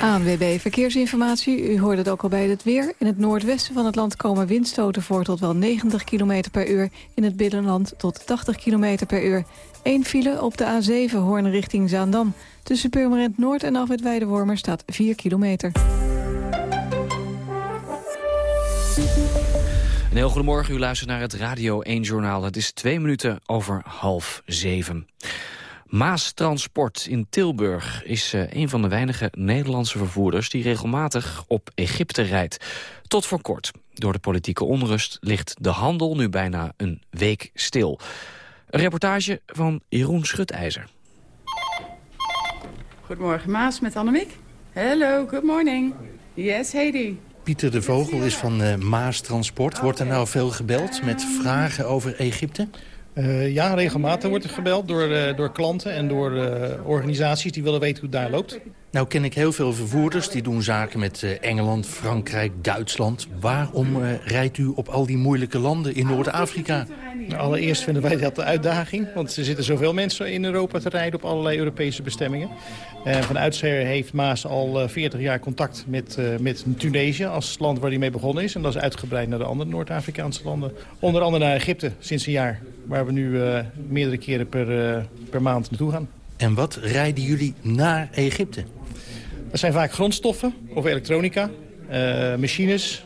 ANWB Verkeersinformatie. U hoorde het ook al bij het weer. In het noordwesten van het land komen windstoten voor tot wel 90 km per uur. In het binnenland tot 80 km per uur. Eén file op de A7 Hoorn richting Zaandam. Tussen Purmerend Noord en Afwit Weidewormer staat 4 kilometer. Een heel goedemorgen, u luistert naar het Radio 1 Journaal. Het is twee minuten over half zeven. Maas Transport in Tilburg is uh, een van de weinige Nederlandse vervoerders... die regelmatig op Egypte rijdt. Tot voor kort. Door de politieke onrust ligt de handel nu bijna een week stil. Een reportage van Jeroen Schutijzer. Goedemorgen Maas met Annemiek. Hello, good morning. Yes, Heidi. Pieter de Vogel is van uh, Maas Transport. Wordt er nou veel gebeld met vragen over Egypte? Uh, ja, regelmatig wordt er gebeld door, uh, door klanten en door uh, organisaties die willen weten hoe het daar loopt. Nou ken ik heel veel vervoerders die doen zaken met Engeland, Frankrijk, Duitsland. Waarom rijdt u op al die moeilijke landen in Noord-Afrika? Nou, allereerst vinden wij dat de uitdaging, want er zitten zoveel mensen in Europa te rijden op allerlei Europese bestemmingen. En van oudsher heeft Maas al 40 jaar contact met, met Tunesië als land waar hij mee begonnen is. En dat is uitgebreid naar de andere Noord-Afrikaanse landen. Onder andere naar Egypte sinds een jaar, waar we nu uh, meerdere keren per, uh, per maand naartoe gaan. En wat rijden jullie naar Egypte? Dat zijn vaak grondstoffen of elektronica, uh, machines,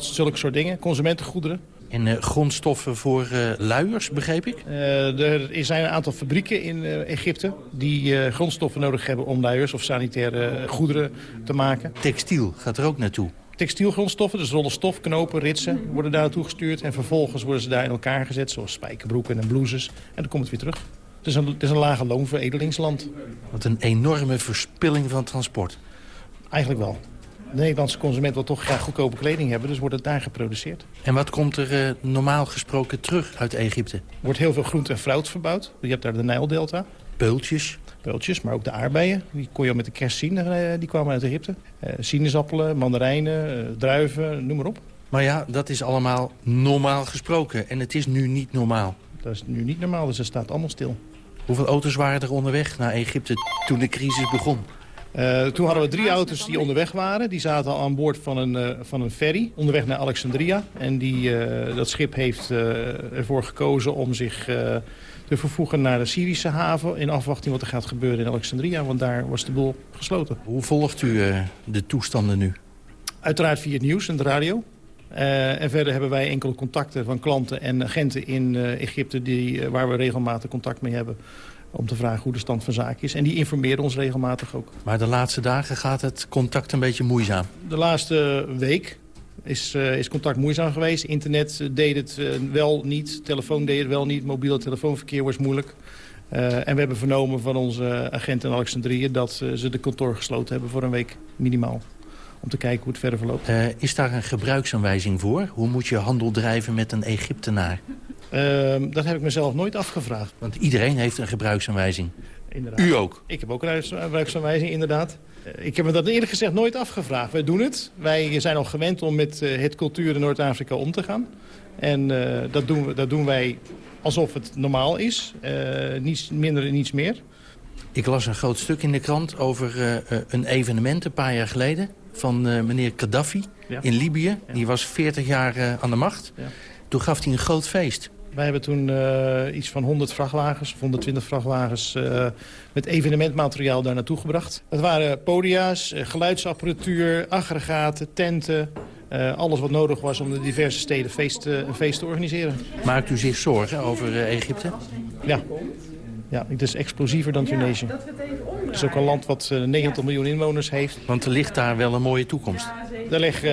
zulke soort dingen, consumentengoederen. En grondstoffen voor luiers, begreep ik? er zijn een aantal fabrieken in Egypte die grondstoffen nodig hebben om luiers of sanitaire goederen te maken. Textiel gaat er ook naartoe? textielgrondstoffen, dus rollen stof, knopen, ritsen, worden daar naartoe gestuurd. En vervolgens worden ze daar in elkaar gezet, zoals spijkerbroeken en blouses. En dan komt het weer terug. Het is een, het is een lage loonveredelingsland. Wat een enorme verspilling van transport. Eigenlijk wel. De Nederlandse consument wil toch graag goedkope kleding hebben, dus wordt het daar geproduceerd. En wat komt er uh, normaal gesproken terug uit Egypte? Er wordt heel veel groente en fruit verbouwd. Je hebt daar de Nijldelta. Peultjes? Peultjes, maar ook de aardbeien. Die kon je al met de kerst zien, die kwamen uit Egypte. Uh, sinaasappelen, mandarijnen, uh, druiven, noem maar op. Maar ja, dat is allemaal normaal gesproken. En het is nu niet normaal. Dat is nu niet normaal, dus het staat allemaal stil. Hoeveel auto's waren er onderweg naar Egypte toen de crisis begon? Uh, toen hadden we drie auto's die onderweg waren. Die zaten al aan boord van een, uh, van een ferry, onderweg naar Alexandria. En die, uh, dat schip heeft ervoor gekozen om zich te vervoegen naar de Syrische haven... in afwachting wat er gaat gebeuren in Alexandria, want daar was de boel gesloten. Hoe volgt u de toestanden nu? Uiteraard via het nieuws en de radio. Uh, en verder hebben wij enkele contacten van klanten en agenten in uh, Egypte... Die, uh, waar we regelmatig contact mee hebben om te vragen hoe de stand van zaken is. En die informeren ons regelmatig ook. Maar de laatste dagen gaat het contact een beetje moeizaam? De laatste week is, is contact moeizaam geweest. Internet deed het wel niet, telefoon deed het wel niet, mobiele telefoonverkeer was moeilijk. en we hebben vernomen van onze agent in Alexandrië dat ze de kantoor gesloten hebben voor een week minimaal om te kijken hoe het verder verloopt. Uh, is daar een gebruiksaanwijzing voor? Hoe moet je handel drijven met een Egyptenaar? Uh, dat heb ik mezelf nooit afgevraagd. Want iedereen heeft een gebruiksaanwijzing. Inderdaad. U ook? Ik heb ook een gebruiksaanwijzing, inderdaad. Uh, ik heb me dat eerlijk gezegd nooit afgevraagd. Wij doen het. Wij zijn al gewend om met uh, het cultuur in Noord-Afrika om te gaan. En uh, dat, doen we, dat doen wij alsof het normaal is. niets minder en niets meer. Ik las een groot stuk in de krant over een evenement een paar jaar geleden... van meneer Gaddafi ja. in Libië. Ja. Die was 40 jaar aan de macht. Ja. Toen gaf hij een groot feest. Wij hebben toen uh, iets van 100 vrachtwagens, of 120 vrachtwagens... Uh, met evenementmateriaal daar naartoe gebracht. Dat waren podia's, geluidsapparatuur, aggregaten, tenten... alles wat nodig was om de diverse steden feest, een feest te organiseren. Maakt u zich zorgen over Egypte? Ja. Ja, het is explosiever dan Tunesië. Het is ook een land wat 90 miljoen inwoners heeft. Want er ligt daar wel een mooie toekomst. Er ligt, uh,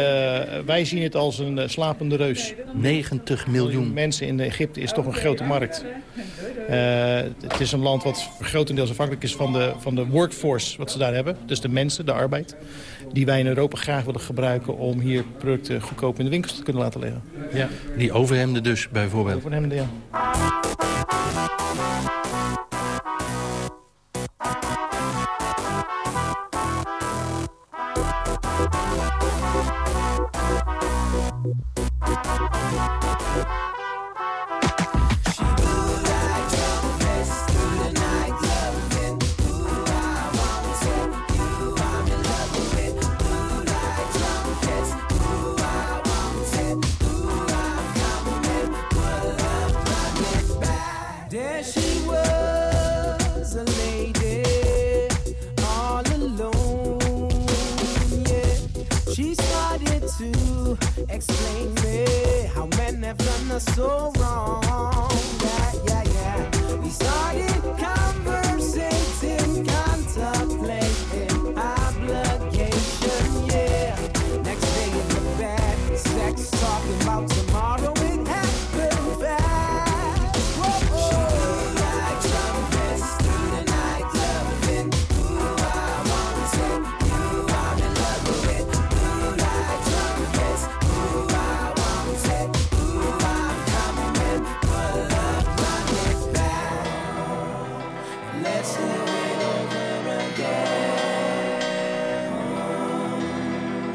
wij zien het als een uh, slapende reus. 90 miljoen. Mensen in Egypte is toch een grote markt. Uh, het is een land wat grotendeels afhankelijk is van de, van de workforce wat ze daar hebben. Dus de mensen, de arbeid. Die wij in Europa graag willen gebruiken om hier producten goedkoop in de winkels te kunnen laten liggen. Ja. Die overhemden dus bijvoorbeeld. Overhemden, ja. Bye. Explain me how men have done us so wrong. Yeah, yeah, yeah. We started Let's do it over again.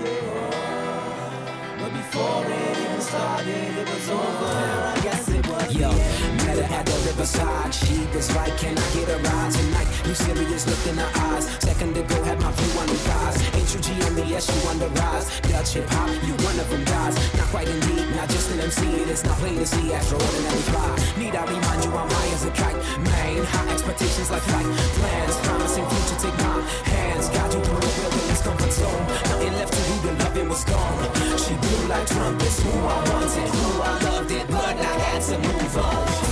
Yeah. But before it even started, it was over the riverside. She was right, can I get a ride tonight? You serious, look in her eyes. Second to go, had my view on the thighs. Ain't you GMES, you on the rise. Dutch hip hop, you one of them guys. Not quite indeed, not just an MC. It is not plain to see, extraordinary fly. Need I remind you, I'm high as a kite. Main, high expectations like flight. Plans, promising future, take my hands. Guide you through the wilderness comfort zone. Nothing left to do, the loving was gone. She blew like trumpets, who I wanted, who I loved it, but I had to move on.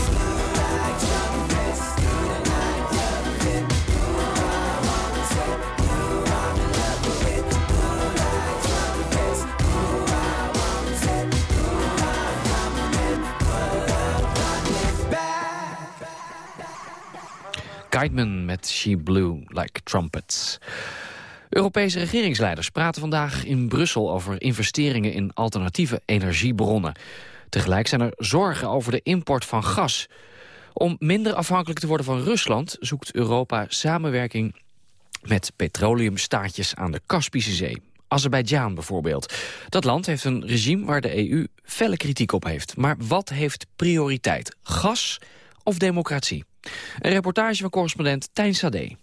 Guideman met She Blew Like Trumpets. Europese regeringsleiders praten vandaag in Brussel over investeringen in alternatieve energiebronnen. Tegelijk zijn er zorgen over de import van gas. Om minder afhankelijk te worden van Rusland zoekt Europa samenwerking met petroleumstaatjes aan de Kaspische Zee. Azerbeidzjan bijvoorbeeld. Dat land heeft een regime waar de EU felle kritiek op heeft. Maar wat heeft prioriteit? Gas of democratie? Een reportage van correspondent Tijn Sade.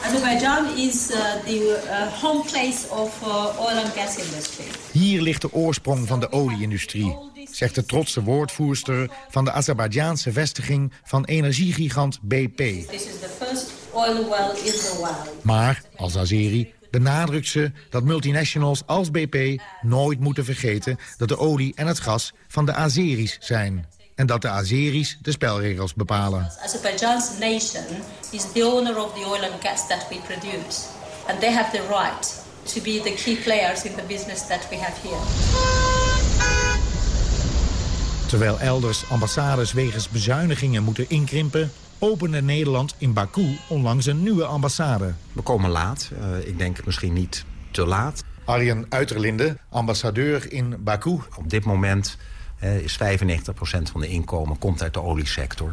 Azerbaijan is uh, the uh, home place of uh, oil and gas industry. Hier ligt de oorsprong van de olieindustrie, zegt de trotse woordvoerster van de Azerbeidzjaanse vestiging van energiegigant BP. This is the first oil well in the world. Maar, als Azeri, benadrukt ze dat multinationals als BP nooit moeten vergeten dat de olie en het gas van de Azeris zijn. En dat de Azeris de spelregels bepalen. Azerbaijan's nation is the owner of the oil and gas that we produce. And they have the right to be the key players in the business that we have here. Terwijl elders ambassades wegens bezuinigingen moeten inkrimpen... opende Nederland in Baku onlangs een nieuwe ambassade. We komen laat. Uh, ik denk misschien niet te laat. Arjen Uiterlinde, ambassadeur in Baku. Op dit moment eh, is 95% van de inkomen komt uit de oliesector. 50%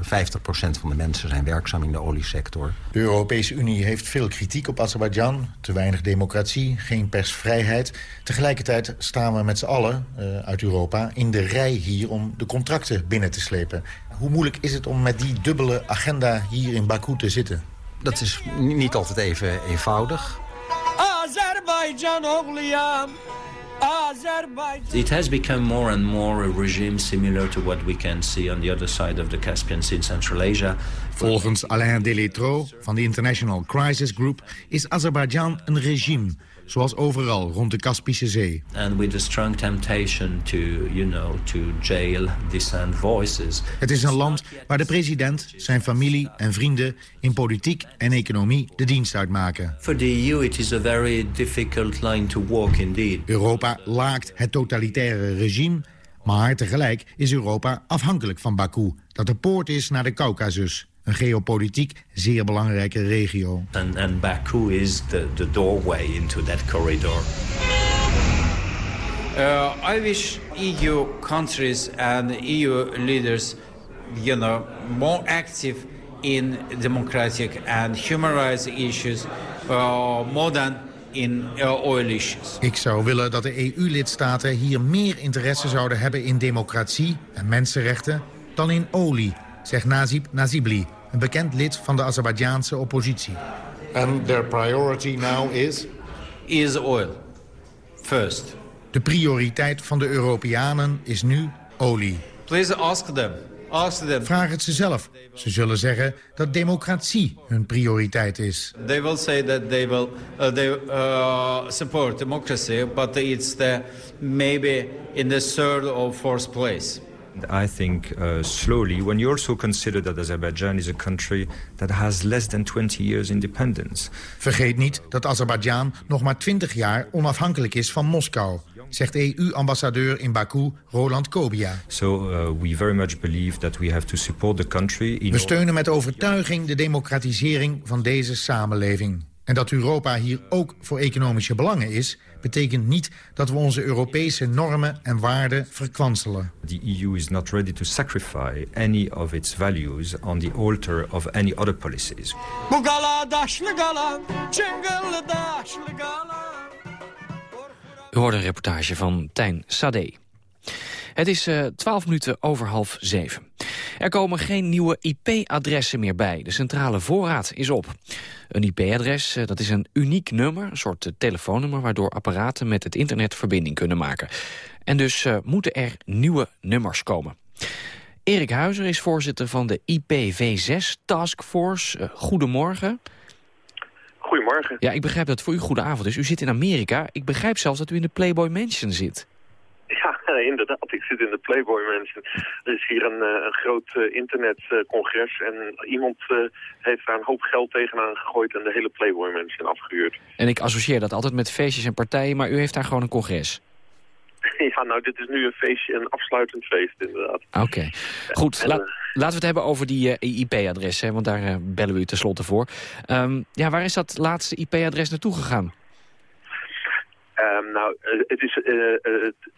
van de mensen zijn werkzaam in de oliesector. De Europese Unie heeft veel kritiek op Azerbeidzjan. Te weinig democratie, geen persvrijheid. Tegelijkertijd staan we met z'n allen uh, uit Europa in de rij hier om de contracten binnen te slepen. Hoe moeilijk is het om met die dubbele agenda hier in Baku te zitten? Dat is niet altijd even eenvoudig. Azerbeidzjan It has become more and more a regime similar to what we can see on the other side of the Caspian Sea in Central Asia. Volgens Alain Delétro van de International Crisis Group is Azerbeidzjan een regime zoals overal rond de Kaspische Zee. And with a strong temptation to, you know, to jail dissent voices. Het is een land waar de president, zijn familie en vrienden in politiek en economie de dienst uitmaken. For the EU it is a very difficult line to walk indeed. Europa laakt het totalitaire regime, maar tegelijk is Europa afhankelijk van Baku, dat de poort is naar de Caucasus een geopolitiek zeer belangrijke regio. And, and Baku is the, the doorway into that corridor. Uh, I wish EU countries and EU leaders, you know, more active in democratic and human rights issues, uh, more than in uh, oil issues. Ik zou willen dat de EU-lidstaten hier meer interesse zouden hebben in democratie en mensenrechten dan in olie, zegt Nazib Nazibli, een bekend lid van de Azerbeidjaanse oppositie. And their priority now is? Is oil. First. De prioriteit van de Europeanen is nu olie. Please ask them. Ask them. Vraag het ze zelf. Ze zullen zeggen dat democratie hun prioriteit is. They will say that they will uh, they uh, support democracy, but it's the maybe in the third or fourth place. I think uh, slowly, when you also consider that Azerbaijan is a country that has less than 20 years independence. Vergeet niet dat Azerbeidzjan nog maar 20 jaar onafhankelijk is van Moskou zegt EU-ambassadeur in Baku, Roland Kobia. So uh, we very much believe that we have to support the country. In we steunen met overtuiging de democratisering van deze samenleving. En dat Europa hier ook voor economische belangen is betekent niet dat we onze Europese normen en waarden verkwanselen. The EU is not ready to sacrifice any of its values on the altar of any other policies. U hoort een reportage van Tijn Sade. Het is uh, eh, 12 minuten over half zeven. Er komen geen nieuwe IP-adressen meer bij. De centrale voorraad is op. Een IP-adres eh, dat is een uniek nummer, een soort eh, telefoonnummer... waardoor apparaten met het internet verbinding kunnen maken. En dus moeten er nieuwe nummers komen. Erik Huizer is voorzitter van de IPv6 Taskforce. goedemorgen. Goedemorgen. Ja, ik begrijp dat het voor u goede avond is. U zit in Amerika. Ik begrijp zelfs dat u in de Playboy Mansion zit. Inderdaad. Ik zit in de Playboy Mansion. Er is hier een, een groot internetcongres en iemand heeft daar een hoop geld tegenaan gegooid en de hele Playboy Mansion afgehuurd. En ik associeer dat altijd met feestjes en partijen, maar u heeft daar gewoon een congres. Ja, nou, dit is nu een feestje, een afsluitend feest, inderdaad. Oké. Goed, laten we het hebben over die uh, IP-adressen, want daar uh, bellen we u tenslotte voor. Um, ja, waar is dat laatste IP-adres naartoe gegaan? Um, nou, het is,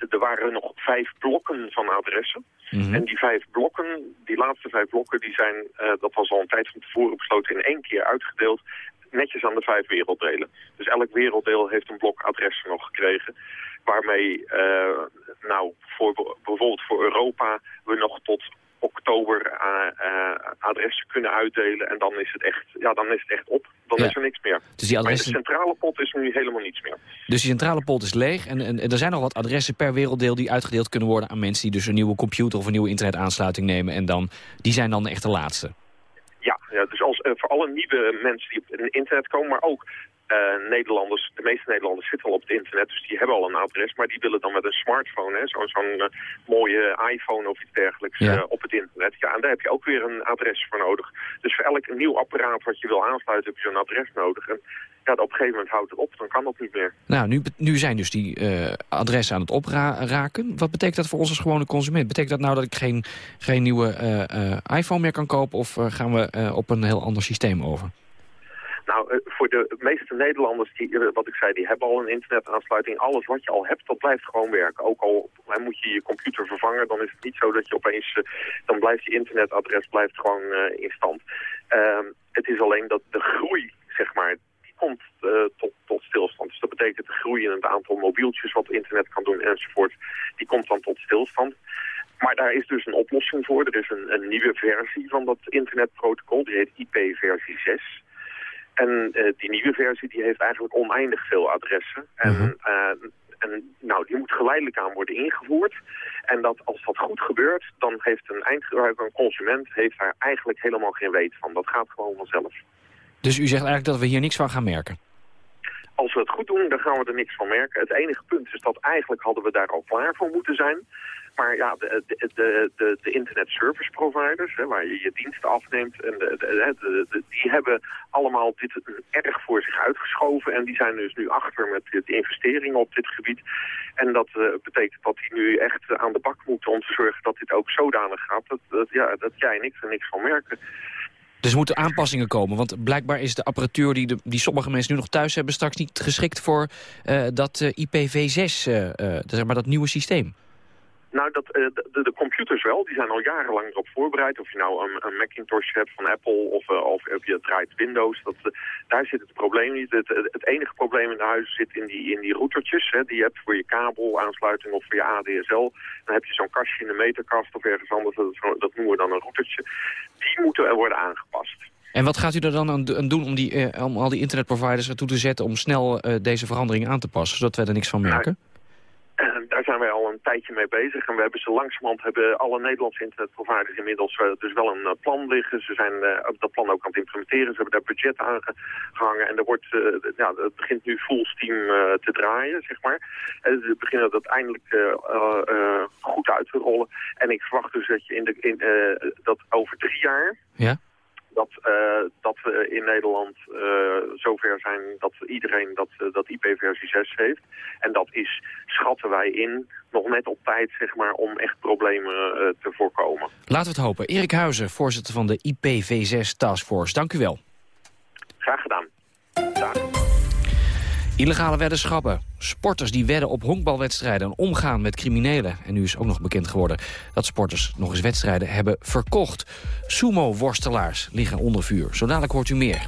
er waren nog vijf blokken van adressen. Mm -hmm. En die vijf blokken, die laatste vijf blokken, die zijn, dat was al een tijd van tevoren besloten, in één keer uitgedeeld. Netjes aan de vijf werelddelen. Dus elk werelddeel heeft een blok adressen nog gekregen waarmee uh, nou, voor, bijvoorbeeld voor Europa we nog tot oktober uh, uh, adressen kunnen uitdelen. En dan is het echt, ja, dan is het echt op. Dan ja. is er niks meer. Dus die adressen... Maar de centrale pot is nu helemaal niets meer. Dus die centrale pot is leeg. En, en, er zijn nog wat adressen per werelddeel die uitgedeeld kunnen worden aan mensen die dus een nieuwe computer of een nieuwe internetaansluiting nemen. En dan, die zijn dan echt de laatste. Ja, ja dus als, voor alle nieuwe mensen die op het internet komen, maar ook uh, Nederlanders, de meeste Nederlanders zitten al op het internet, dus die hebben al een adres, maar die willen dan met een smartphone, zo'n zo uh, mooie iPhone of iets dergelijks, ja. uh, op het internet. Ja, en daar heb je ook weer een adres voor nodig. Dus voor elk nieuw apparaat wat je wil aansluiten, heb je zo'n adres nodig. En ja, op een gegeven moment houdt het op, dan kan dat niet meer. Nou, nu, nu zijn dus die adressen aan het opraken. Wat betekent dat voor ons als gewone consument? Betekent dat nou dat ik geen, geen nieuwe iPhone meer kan kopen of gaan we op een heel ander systeem over? Nou, voor de meeste Nederlanders, die, wat ik zei, die hebben al een internetaansluiting. Alles wat je al hebt, dat blijft gewoon werken. Ook al moet je je computer vervangen, dan is het niet zo dat je opeens... dan blijft je internetadres blijft gewoon in stand. Ehm, het is alleen dat de groei, zeg maar, die komt tot, tot stilstand. Dus dat betekent de groei in het aantal mobieltjes wat internet kan doen enzovoort. Die komt dan tot stilstand. Maar daar is dus een oplossing voor. Er is een, een nieuwe versie van dat internetprotocol. Die heet IP versie 6. En uh, die nieuwe versie die heeft eigenlijk oneindig veel adressen. En, uh, en nou, die moet geleidelijk aan worden ingevoerd. En dat, als dat goed gebeurt, dan heeft een eindgebruiker, een consument, heeft daar eigenlijk helemaal geen weet van. Dat gaat gewoon vanzelf. Dus u zegt eigenlijk dat we hier niks van gaan merken? Als we het goed doen, dan gaan we er niks van merken. Het enige punt is dat eigenlijk hadden we daar al klaar voor moeten zijn. Maar ja, de, de, de, de internet service providers, hè, waar je je diensten afneemt, en die hebben allemaal dit erg voor zich uitgeschoven. En die zijn dus nu achter met de investeringen op dit gebied. En dat uh, betekent dat die nu echt aan de bak moeten om te zorgen dat dit ook zodanig gaat. Dat, dat, ja, dat jij en niks van merken. Dus er moeten aanpassingen komen, want blijkbaar is de apparatuur die, die sommige mensen nu nog thuis hebben straks niet geschikt voor uh, dat uh, IPv6, uh, zeg maar dat nieuwe systeem. Nou, dat, uh, de, de, computers wel. Die zijn al jarenlang erop voorbereid. Of je nou een, een Macintosh hebt van Apple of, uh, of, of je draait Windows. Dat, uh, daar zit het probleem niet. Het, het, enige probleem in de huis zit in die, in die routertjes. Hè, die je hebt voor je kabelaansluiting of voor je ADSL. Dan heb je zo'n kastje in de meterkast of ergens anders. Dat, dat noemen we dan een routertje. Die moeten er worden aangepast. En wat gaat u er dan aan doen om, die, om al die internetproviders ertoe te zetten... om snel deze veranderingen aan te passen, zodat wij er niks van merken? Nou, daar zijn wij al een tijdje mee bezig. En we hebben ze langzamerhand hebben alle Nederlandse internetproviders inmiddels uh, dus wel een uh, plan liggen. Ze zijn uh, dat plan ook aan het implementeren. Ze hebben daar budget aan gehangen. En er wordt, ja, het begint nu full steam te draaien, zeg maar. En ze beginnen dat eindelijk goed uit te rollen. En ik verwacht dus dat je in de, in, dat over drie jaar... Ja? Dat, uh, dat we in Nederland uh, zover zijn dat iedereen dat, uh, dat IP-versie 6 heeft. En dat is, schatten wij in, nog net op tijd zeg maar, om echt problemen te voorkomen. Laten we het hopen. Erik Huizen, voorzitter van de IPv6 Taskforce. Dank u wel. Graag gedaan. Illegale weddenschappen. Sporters die wedden op honkbalwedstrijden en omgaan met criminelen. En nu is ook nog bekend geworden dat sporters nog eens wedstrijden hebben verkocht. Sumo-worstelaars liggen onder vuur. Zo dadelijk hoort u meer.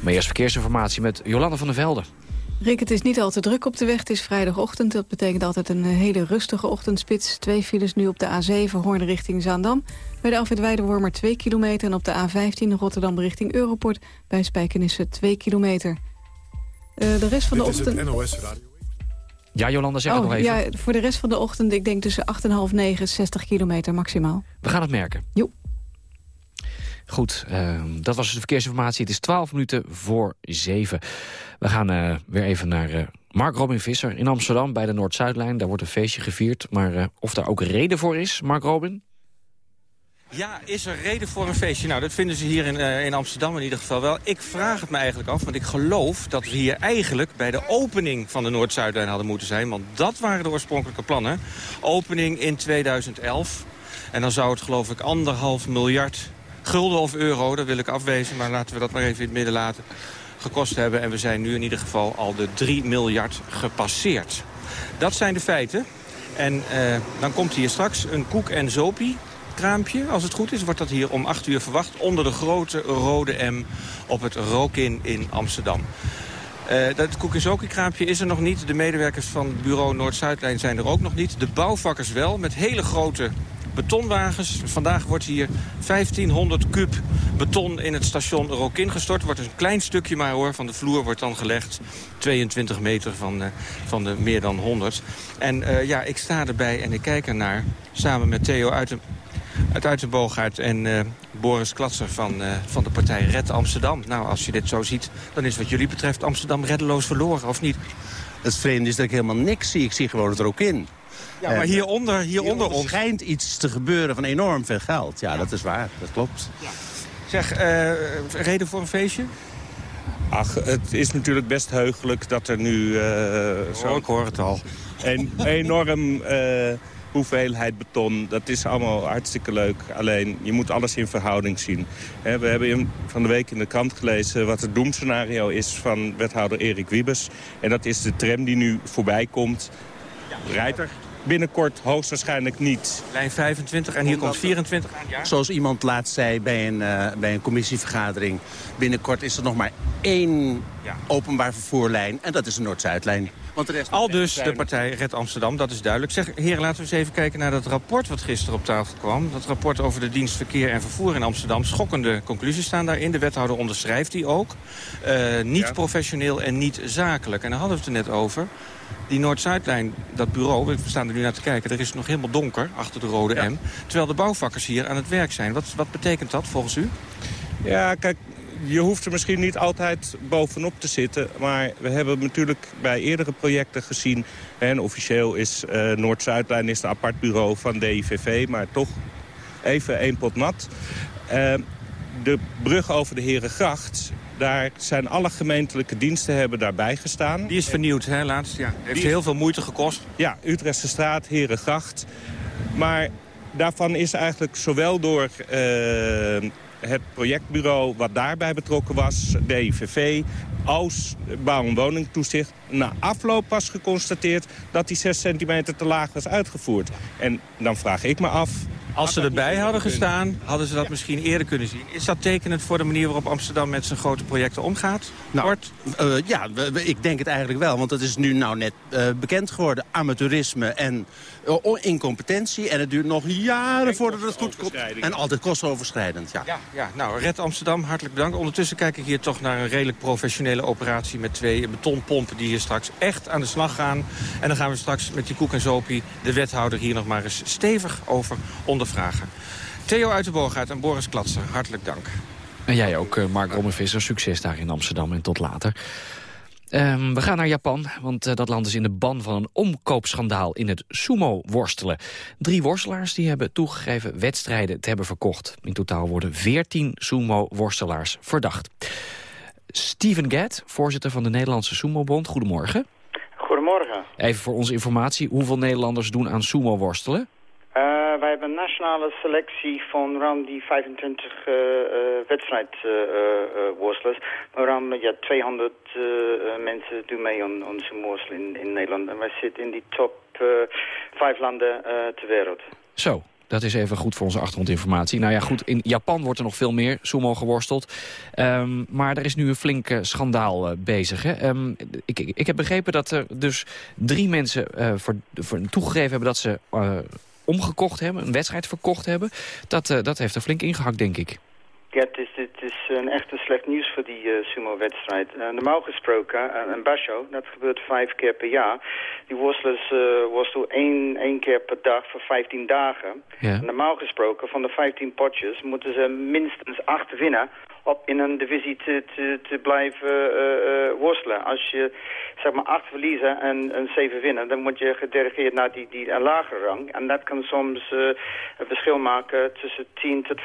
Maar eerst verkeersinformatie met Jolanda van der Velde. Rick, het is niet al te druk op de weg. Het is vrijdagochtend. Dat betekent altijd een hele rustige ochtendspits. Twee files nu op de A7 Hoorn richting Zaandam. Bij de Alfred Weidewormer 2 kilometer. En op de A15 Rotterdam richting Europort. Bij Spijkenissen 2 kilometer. Uh, de rest van Dit de ochtend... Is het NOS Radio. Ja, Jolanda, zeg oh, het nog even. Ja, voor de rest van de ochtend, ik denk tussen 8 en half 9, 60 kilometer maximaal. We gaan het merken. Jo. Goed, uh, dat was dus de verkeersinformatie. Het is 12 minuten voor 7. We gaan uh, weer even naar uh, Mark Robin Visser in Amsterdam bij de Noord-Zuidlijn. Daar wordt een feestje gevierd, maar of daar ook reden voor is, Mark Robin? Ja, is er reden voor een feestje? Nou, dat vinden ze hier in, uh, in Amsterdam in ieder geval wel. Ik vraag het me eigenlijk af, want ik geloof dat we hier eigenlijk... bij de opening van de Noord-Zuidlijn hadden moeten zijn. Want dat waren de oorspronkelijke plannen. Opening in 2011. En dan zou het geloof ik anderhalf miljard gulden of euro... dat wil ik afwezen, maar laten we dat maar even in het midden laten... gekost hebben. En we zijn nu in ieder geval al de 3 miljard gepasseerd. Dat zijn de feiten. En uh, dan komt hier straks een koek en zopie Als het goed is, wordt dat hier om 8 uur verwacht... onder de grote rode M op het Rokin in Amsterdam. Uh, dat koekenzoki-kraampje is er nog niet. De medewerkers van het bureau Noord-Zuidlijn zijn er ook nog niet. De bouwvakkers wel, met hele grote betonwagens. Vandaag wordt hier 1500 kub beton in het station Rokin gestort. Wordt een klein stukje maar hoor, van de vloer wordt dan gelegd. 22 meter van, uh, van de meer dan 100. En uh, ja, ik sta erbij en ik kijk ernaar. Samen met Theo Uiten, uit Uitenboogaard en uh, Boris Klatser van, uh, van de partij Red Amsterdam. Nou, als je dit zo ziet, dan is wat jullie betreft Amsterdam reddeloos verloren, of niet? Het vreemde is dat ik helemaal niks zie. Ik zie gewoon het er ook in. Ja, maar hieronder, hieronder ons... schijnt iets te gebeuren van enorm veel geld. Ja, ja. dat is waar. Dat klopt. Ja. Zeg, uh, reden voor een feestje? Ach, het is natuurlijk best heugelijk dat er nu... Uh, zo... Oh, ik hoor het al. Een enorm hoeveelheid beton. Dat is allemaal hartstikke leuk. Alleen, je moet alles in verhouding zien. Hè, we hebben in- van de week in de krant gelezen wat het doemscenario is van wethouder Erik Wiebes. En dat is de tram die nu voorbij komt. Rijdt er binnenkort hoogstwaarschijnlijk niet. Lijn 25 en hier komt 24 aan. Ja. Zoals iemand laatst zei bij een, eh, bij een commissievergadering... binnenkort is er nog maar één openbaar vervoerlijn... en dat is de Noord-Zuidlijn. Want de rest Al dus de partij Red Amsterdam, dat is duidelijk. Zeg, heren, laten we eens even kijken naar dat rapport wat gisteren op tafel kwam. Dat rapport over de dienst verkeer en vervoer in Amsterdam. Schokkende conclusies staan daarin. De wethouder onderschrijft die ook. Eh, niet professioneel en niet zakelijk. En daar hadden we het er net over. Die Noord-Zuidlijn, dat bureau, we staan er nu naar te kijken... er is nog helemaal donker achter de rode M. Terwijl de bouwvakkers hier aan het werk zijn. Wat, wat betekent dat volgens u? Ja, kijk, je hoeft er misschien niet altijd bovenop te zitten. Maar we hebben natuurlijk bij eerdere projecten gezien... en officieel is eh, Noord-Zuidlijn is een apart bureau van DIVV... maar toch even één pot nat. Eh, de brug over de Herengracht... Daar zijn alle gemeentelijke diensten hebben daarbij gestaan. Die is vernieuwd, hè, laatst. Ja. Heeft Die- heel veel moeite gekost. Ja, Utrechtse straat, Herengracht. Maar daarvan is eigenlijk zowel door eh, het projectbureau wat daarbij betrokken was, DIVV, als bouw- woningtoezicht, na afloop pas geconstateerd dat die 6 centimeter te laag was uitgevoerd. En dan vraag ik me af... Als ze erbij hadden gestaan, hadden ze dat misschien eerder kunnen zien. Is dat tekenend voor de manier waarop Amsterdam met zijn grote projecten omgaat? Nou, eh, ja, we- we- ik denk het eigenlijk wel. Want dat is nu nou net eh, bekend geworden. Amateurisme en eh, incompetentie. En het duurt nog jaren voordat het goed komt. En altijd kostoverschrijdend, ja. Ja, ja, nou, Red Amsterdam, hartelijk bedankt. Ondertussen kijk ik hier toch naar een redelijk professionele operatie... met twee betonpompen die hier straks echt aan de slag gaan. En dan gaan we straks met die koek en zopie de wethouder hier nog maar eens stevig over ondervragen. Theo Uitenboogaard en Boris Klatser, hartelijk dank. En jij ook, eh, Mark Rommelvisser. Succes daar in Amsterdam en tot later. Ehm, we gaan naar Japan, want eh, dat land is in de ban van een omkoopschandaal in het sumo-worstelen. Drie worstelaars die hebben toegegeven wedstrijden te hebben verkocht. In totaal worden 14 sumo-worstelaars verdacht. Steven Gadd, voorzitter van de Nederlandse Sumo-bond. Goedemorgen. Goedemorgen. Even voor onze informatie, hoeveel Nederlanders doen aan sumo-worstelen? Eh, wij hebben een nationale selectie van ruim die 25 uh, wedstrijdworstelers. maar ruim ja, 200 eh, mensen doen mee aan, aan sumo-worstelen in, in Nederland. En wij zitten in die top eh, vijf landen eh, ter wereld. Zo, dat is even goed voor onze achtergrondinformatie. Nou ja, goed, in Japan wordt er nog veel meer sumo geworsteld. Ehm, maar er is nu een flink eh, schandaal eh, bezig. Hè? Ehm, ik, ik, heb begrepen dat er dus drie mensen eh, voor, voor toegegeven hebben... dat ze eh, omgekocht hebben, een wedstrijd verkocht hebben. Dat, eh, dat heeft er flink ingehakt, denk ik. Ja, het is, het is een echte slecht nieuws voor die uh, sumo-wedstrijd. Uh, normaal gesproken, uh, een basho, dat gebeurt vijf keer per jaar. Die worstelers worstelen één, één keer per dag voor 15 dagen. Ja. Normaal gesproken, van de 15 potjes, moeten ze minstens acht winnen op in een divisie te, te, blijven uh, worstelen. Als je zeg maar acht verliezen en, en zeven winnen, dan word je gedelegeerd naar die, die een lagere rang. En dat kan soms een verschil maken tussen 10 tot 50.000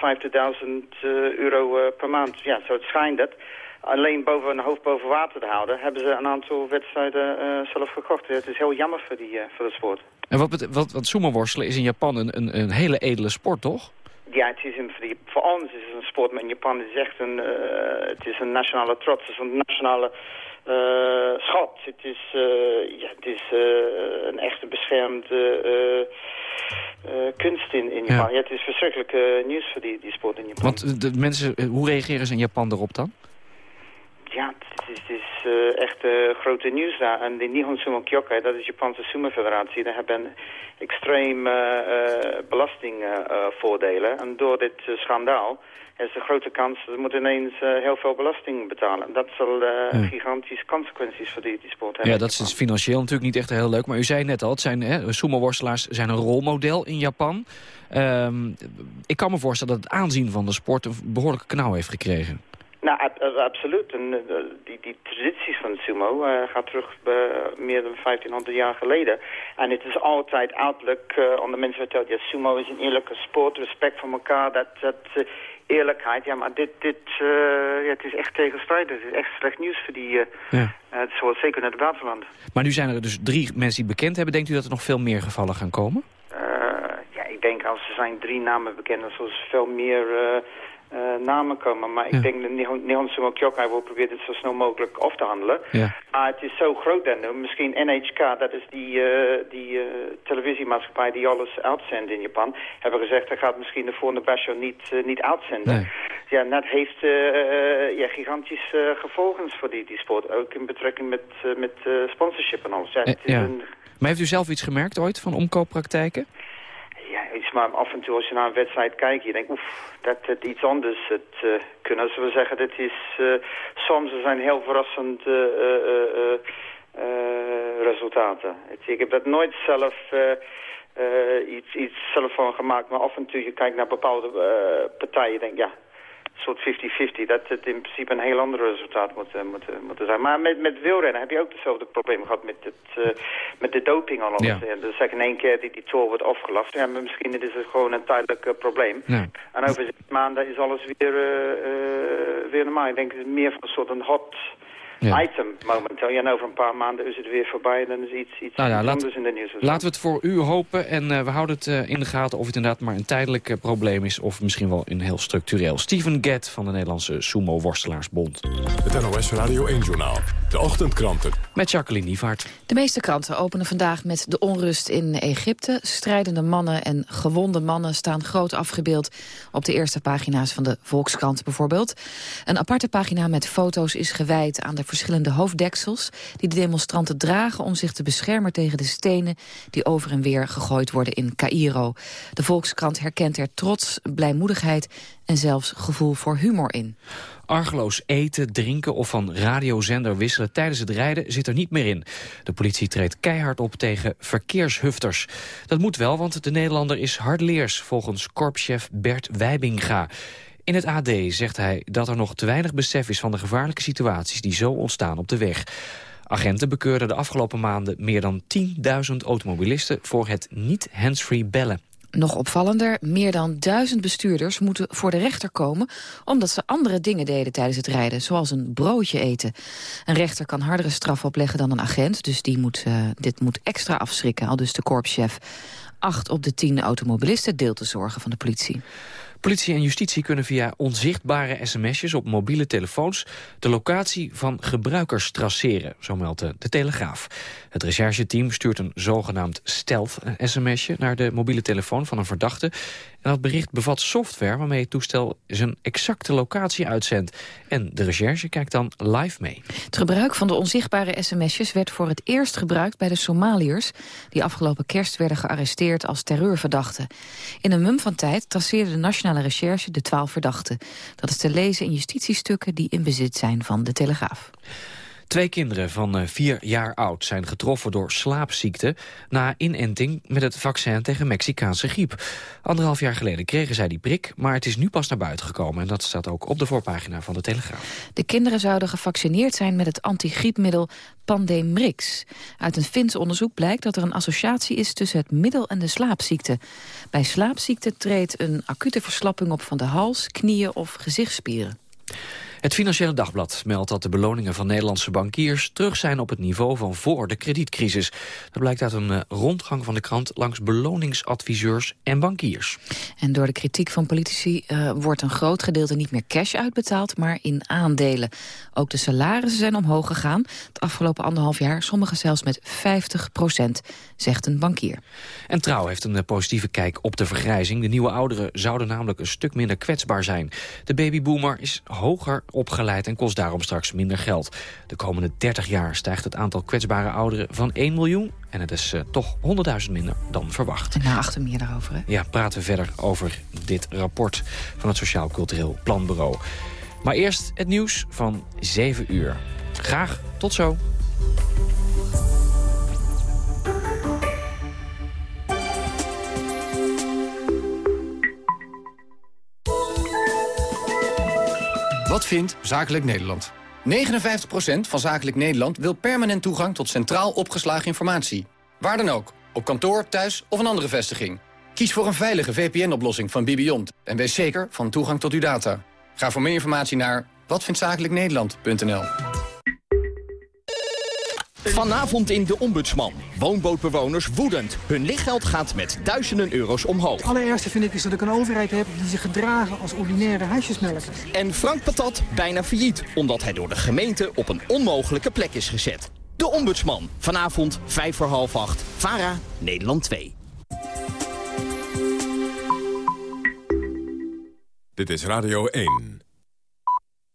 euro per maand. Ja, zo het schijnt het. Alleen boven een hoofd boven water te houden, hebben ze een aantal wedstrijden zelf gekocht. Het is heel jammer voor, die, voor de sport. En wat, wat, wat sumo-worstelen is in Japan een, een, een hele edele sport, toch? Ja, het is een, voor, ons is het een sport, maar in Japan is echt een, uh, het is een nationale trots. Het is een nationale uh, schat. Het is, uh, ja, het is een echte beschermde kunst in, in Japan. Ja. ja. het is verschrikkelijk nieuws voor die, die sport in Japan. Want de mensen, hoe reageren ze in Japan erop dan? Ja, het is, het is uh, echt uh, grote nieuws daar. En de Nihon Sumo Kyokai, dat is de Japanse sumo-federatie, daar hebben extreem uh, belastingvoordelen. en door dit schandaal is de grote kans dat ze moeten ineens heel veel belasting betalen. En dat zal ja. gigantische consequenties voor die, die sport hebben. Ja, dat is financieel natuurlijk niet echt heel leuk. Maar u zei net al, het zijn, hè, sumo-worstelaars zijn een rolmodel in Japan. Um, ik kan me voorstellen dat het aanzien van de sport een behoorlijke knauw heeft gekregen. Nou, absoluut. En, uh, die, die tradities van sumo uh, gaat terug uh, meer dan 1500 jaar geleden. En het is altijd uiterlijk aan de mensen verteld, ja, sumo is een eerlijke sport, respect voor elkaar, dat, dat eerlijkheid. Ja, maar dit, dit ja, het is echt tegenstrijdig. Het is echt slecht nieuws voor die, ja. zoals zeker in het buitenland. Maar nu zijn er dus drie mensen die bekend hebben. Denkt u dat er nog veel meer gevallen gaan komen? er zijn drie namen bekend. Er zullen veel meer namen komen. Maar ik denk dat Nihon Sumo Kyokai wil proberen dit zo snel mogelijk af te handelen. Ja. Maar het is zo groot dan. Misschien NHK, dat is die, uh, die uh, televisiemaatschappij die alles uitzendt in Japan, hebben gezegd dat gaat misschien de volgende basho niet, niet uitzenden. Nee. Ja, en dat heeft ja, gigantische gevolgen voor die, die sport. Ook in betrekking met, met sponsorship en alles. Ja, een Maar heeft u zelf iets gemerkt ooit van omkooppraktijken? Ja, iets maar af en toe als je naar een wedstrijd kijkt, je denkt, oef, dat het iets anders. Het uh, kunnen we zeggen, dat is, uh, soms zijn heel verrassend uh, resultaten. Ik heb dat nooit zelf iets, zelf van gemaakt, maar af en toe je kijkt naar bepaalde partijen, je denkt, ja, soort 50-50, dat het in principe een heel ander resultaat moet, uh, moet, moet zijn. Maar met, met wielrennen heb je ook hetzelfde probleem gehad met, het, uh, met de doping allemaal. Ja. Dus zeg in één keer die die tour wordt afgelast. Ja, maar misschien is het gewoon een tijdelijk uh, probleem. Ja. En over zes maanden is alles weer, weer normaal. Ik denk het meer van een soort een hot... Ja. item momenteel. Ja, en over een paar maanden is het weer voorbij en dan is iets, iets, Nou ja, iets laat- anders in de nieuws. Laten we het voor u hopen en eh, we houden het eh, in de gaten of het inderdaad maar een tijdelijk eh, probleem is of misschien wel een heel structureel. Steven Gett van de Nederlandse Sumo Worstelaarsbond. Het NOS Radio 1-journaal. De ochtendkranten. Met Jacqueline Nievaart. De meeste kranten openen vandaag met de onrust in Egypte. Strijdende mannen en gewonde mannen staan groot afgebeeld... op de eerste pagina's van de Volkskrant bijvoorbeeld. Een aparte pagina met foto's is gewijd aan de verschillende hoofddeksels... die de demonstranten dragen om zich te beschermen tegen de stenen... die over en weer gegooid worden in Cairo. De Volkskrant herkent er trots, blijmoedigheid en zelfs gevoel voor humor in. Argeloos eten, drinken of van radiozender wisselen tijdens het rijden zit er niet meer in. De politie treedt keihard op tegen verkeershufters. Dat moet wel, want de Nederlander is hardleers, volgens korpschef Bert Wijbinga. In het AD zegt hij dat er nog te weinig besef is van de gevaarlijke situaties die zo ontstaan op de weg. Agenten bekeurden de afgelopen maanden meer dan 10.000 automobilisten voor het niet handsfree bellen. Nog opvallender, meer dan duizend bestuurders moeten voor de rechter komen... omdat ze andere dingen deden tijdens het rijden, zoals een broodje eten. Een rechter kan hardere straf opleggen dan een agent... dus die moet, uh, dit moet extra afschrikken, al dus de korpschef. Acht op de tien automobilisten deelt de zorgen van de politie. Politie en justitie kunnen via onzichtbare sms'jes op mobiele telefoons de locatie van gebruikers traceren, zo meldt de, de Telegraaf. Het rechercheteam stuurt een zogenaamd stealth-sms'je naar de mobiele telefoon van een verdachte. Dat bericht bevat software waarmee het toestel zijn exacte locatie uitzendt. En de recherche kijkt dan live mee. Het gebruik van de onzichtbare sms'jes werd voor het eerst gebruikt bij de Somaliërs... die afgelopen kerst werden gearresteerd als terreurverdachten. In een mum van tijd traceerde de Nationale Recherche de twaalf verdachten. Dat is te lezen in justitiestukken die in bezit zijn van de Telegraaf. Twee kinderen van uh, vier jaar oud zijn getroffen door slaapziekte... na inenting met het vaccin tegen Mexicaanse griep. Anderhalf jaar geleden kregen zij die prik, maar het is nu pas naar buiten gekomen. En dat staat ook op de voorpagina van de Telegraaf. De kinderen zouden gevaccineerd zijn met het antigriepmiddel Pandemrix. Uit een Fins onderzoek blijkt dat er een associatie is tussen het middel en de slaapziekte. Bij slaapziekte treedt een acute verslapping op van de hals, knieën of gezichtsspieren. Het Financiële Dagblad meldt dat de beloningen van Nederlandse bankiers terug zijn op het niveau van voor de kredietcrisis. Dat blijkt uit een uh, rondgang van de krant langs beloningsadviseurs en bankiers. En door de kritiek van politici uh, wordt een groot gedeelte niet meer cash uitbetaald, maar in aandelen. Ook de salarissen zijn omhoog gegaan. Het afgelopen anderhalf jaar, sommige zelfs met 50 procent, zegt een bankier. En Trouw heeft een uh, positieve kijk op de vergrijzing. De nieuwe ouderen zouden namelijk een stuk minder kwetsbaar zijn. De babyboomer is hoger opgeleid en kost daarom straks minder geld. De komende 30 jaar stijgt het aantal kwetsbare ouderen van 1 miljoen... en het is uh, toch 100.000 minder dan verwacht. En na achter meer daarover, hè? Ja, praten we verder over dit rapport van het Sociaal Cultureel Planbureau. Maar eerst het nieuws van 7 uur. Graag tot zo. Wat vindt Zakelijk Nederland? 59% van Zakelijk Nederland wil permanent toegang tot centraal opgeslagen informatie. Waar dan ook, op kantoor, thuis of een andere vestiging. Kies voor een veilige VPN-oplossing van Bibiont en wees zeker van toegang tot uw data. Ga voor meer informatie naar watvindzakelijknederland.nl. Vanavond in De Ombudsman. Woonbootbewoners woedend. Hun lichtgeld gaat met duizenden euro's omhoog. Het allereerste vind ik is dat ik een overheid heb die zich gedragen als ordinaire huisjesmelker. En Frank Patat bijna failliet, omdat hij door de gemeente op een onmogelijke plek is gezet. De Ombudsman. Vanavond, 5 voor half 8. VARA, Nederland 2. Dit is Radio 1.